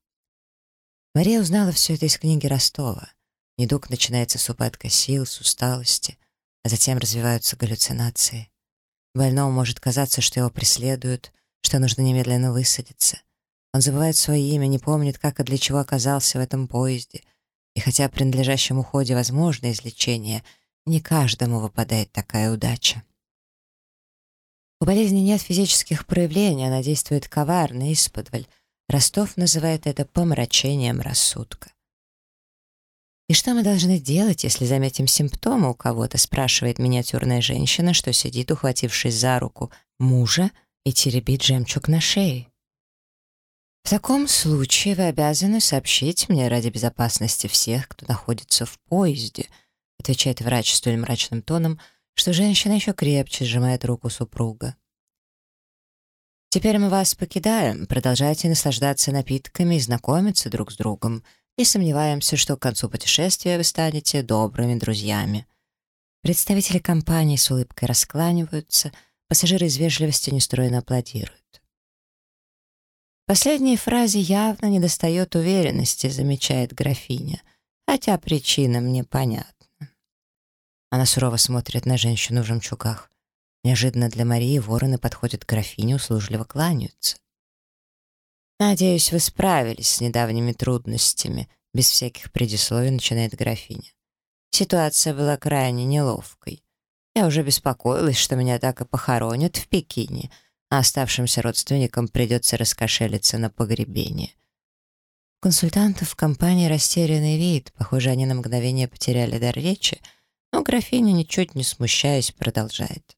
Мария узнала все это из книги Ростова. Недуг начинается с упадка сил, с усталости, а затем развиваются галлюцинации. Больному может казаться, что его преследуют, что нужно немедленно высадиться. Он забывает свое имя, не помнит, как и для чего оказался в этом поезде. И хотя при надлежащем уходе возможно излечение, не каждому выпадает такая удача. У болезни нет физических проявлений, она действует коварно, исподволь, Ростов называет это помрачением рассудка. «И что мы должны делать, если заметим симптомы у кого-то?» спрашивает миниатюрная женщина, что сидит, ухватившись за руку мужа и теребит жемчуг на шее. «В таком случае вы обязаны сообщить мне ради безопасности всех, кто находится в поезде», отвечает врач столь мрачным тоном, что женщина еще крепче сжимает руку супруга. Теперь мы вас покидаем, продолжайте наслаждаться напитками и знакомиться друг с другом. И сомневаемся, что к концу путешествия вы станете добрыми друзьями. Представители компании с улыбкой раскланиваются, пассажиры из вежливости нестройно аплодируют. Последней фразе явно недостает уверенности, замечает графиня, хотя причина мне понятна. Она сурово смотрит на женщину в жемчугах. Неожиданно для Марии вороны подходят к графине, услужливо кланяются. «Надеюсь, вы справились с недавними трудностями», без всяких предисловий начинает графиня. Ситуация была крайне неловкой. Я уже беспокоилась, что меня так и похоронят в Пекине, а оставшимся родственникам придется раскошелиться на погребение. Консультантов в компании растерянный вид, похоже, они на мгновение потеряли дар речи, но графиня, ничуть не смущаясь, продолжает.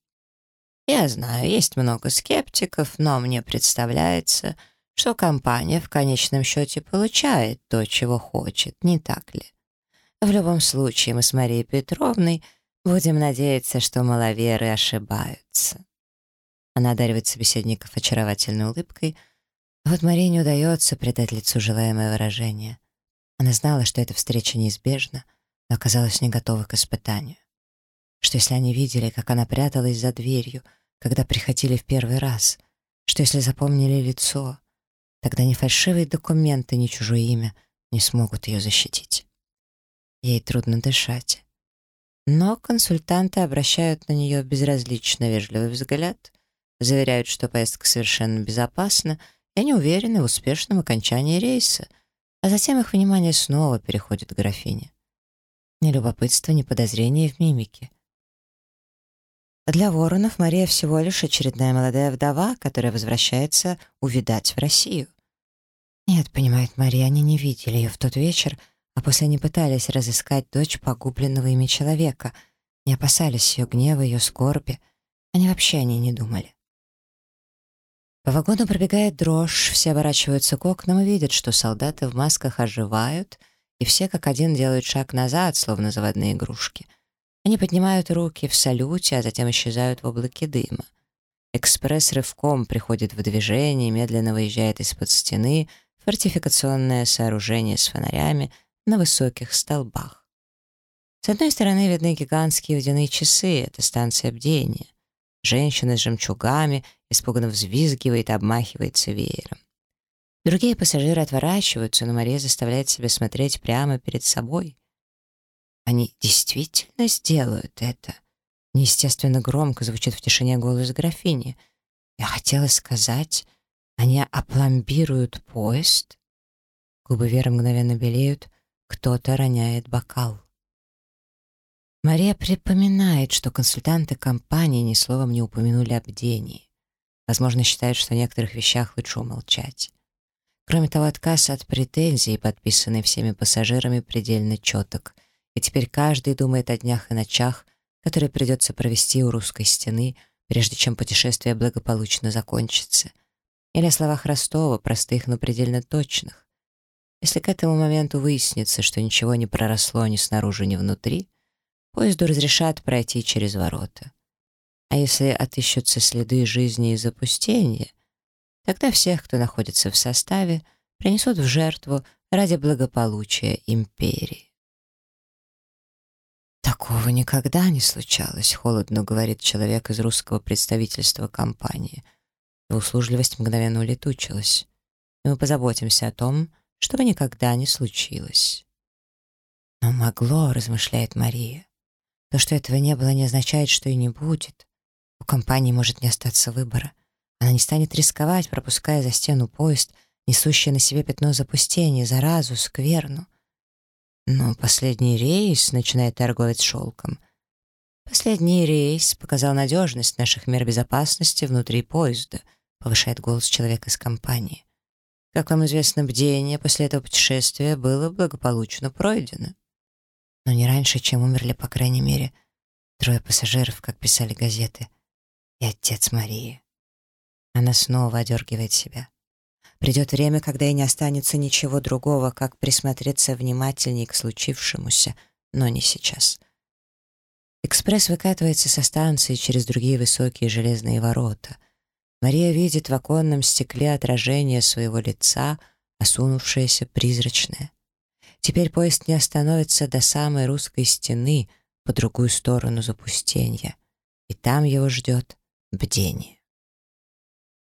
Я знаю, есть много скептиков, но мне представляется, что компания в конечном счете получает то, чего хочет, не так ли? В любом случае мы с Марией Петровной будем надеяться, что маловеры ошибаются. Она одаривает собеседников очаровательной улыбкой, а вот Марии не удается придать лицу желаемое выражение. Она знала, что эта встреча неизбежна, но оказалась не готова к испытанию. Что если они видели, как она пряталась за дверью — когда приходили в первый раз, что если запомнили лицо, тогда ни фальшивые документы, ни чужое имя не смогут ее защитить. Ей трудно дышать. Но консультанты обращают на нее безразлично вежливый взгляд, заверяют, что поездка совершенно безопасна, и они уверены в успешном окончании рейса, а затем их внимание снова переходит к графине. Ни любопытства, ни подозрения в мимике — для воронов Мария всего лишь очередная молодая вдова, которая возвращается увидать в Россию. Нет, понимает Мария, они не видели ее в тот вечер, а после не пытались разыскать дочь погубленного ими человека, не опасались ее гнева, ее скорби. Они вообще о ней не думали. По вагону пробегает дрожь, все оборачиваются к окнам и видят, что солдаты в масках оживают, и все как один делают шаг назад, словно заводные игрушки — они поднимают руки в салюте, а затем исчезают в облаке дыма. Экспресс рывком приходит в движение, медленно выезжает из-под стены фортификационное сооружение с фонарями на высоких столбах. С одной стороны видны гигантские водяные часы, это станция бдения. Женщина с жемчугами испуганно взвизгивает и обмахивается веером. Другие пассажиры отворачиваются, но Мария заставляет себя смотреть прямо перед собой. Они действительно сделают это. Неестественно громко звучит в тишине голос графини. Я хотела сказать, они опломбируют поезд. Губы Веры мгновенно белеют, кто-то роняет бокал. Мария припоминает, что консультанты компании ни словом не упомянули об бдении. Возможно, считают, что о некоторых вещах лучше умолчать. Кроме того, отказ от претензий, подписанный всеми пассажирами, предельно четок — и теперь каждый думает о днях и ночах, которые придется провести у русской стены, прежде чем путешествие благополучно закончится. Или о словах Ростова, простых, но предельно точных. Если к этому моменту выяснится, что ничего не проросло ни снаружи, ни внутри, поезду разрешат пройти через ворота. А если отыщутся следы жизни и запустения, тогда всех, кто находится в составе, принесут в жертву ради благополучия империи. «Такого никогда не случалось», — холодно говорит человек из русского представительства компании. Его услужливость мгновенно улетучилась. И мы позаботимся о том, чтобы никогда не случилось. «Но могло», — размышляет Мария. «То, что этого не было, не означает, что и не будет. У компании может не остаться выбора. Она не станет рисковать, пропуская за стену поезд, несущий на себе пятно запустения, заразу, скверну. Но последний рейс, начинает торговец шелком. Последний рейс показал надежность наших мер безопасности внутри поезда, повышает голос человек из компании. Как вам известно, бдение после этого путешествия было благополучно пройдено. Но не раньше, чем умерли, по крайней мере, трое пассажиров, как писали газеты, и отец Марии. Она снова одергивает себя. Придет время, когда и не останется ничего другого, как присмотреться внимательнее к случившемуся, но не сейчас. Экспресс выкатывается со станции через другие высокие железные ворота — Мария видит в оконном стекле отражение своего лица, осунувшееся призрачное. Теперь поезд не остановится до самой русской стены по другую сторону запустения, и там его ждет бдение.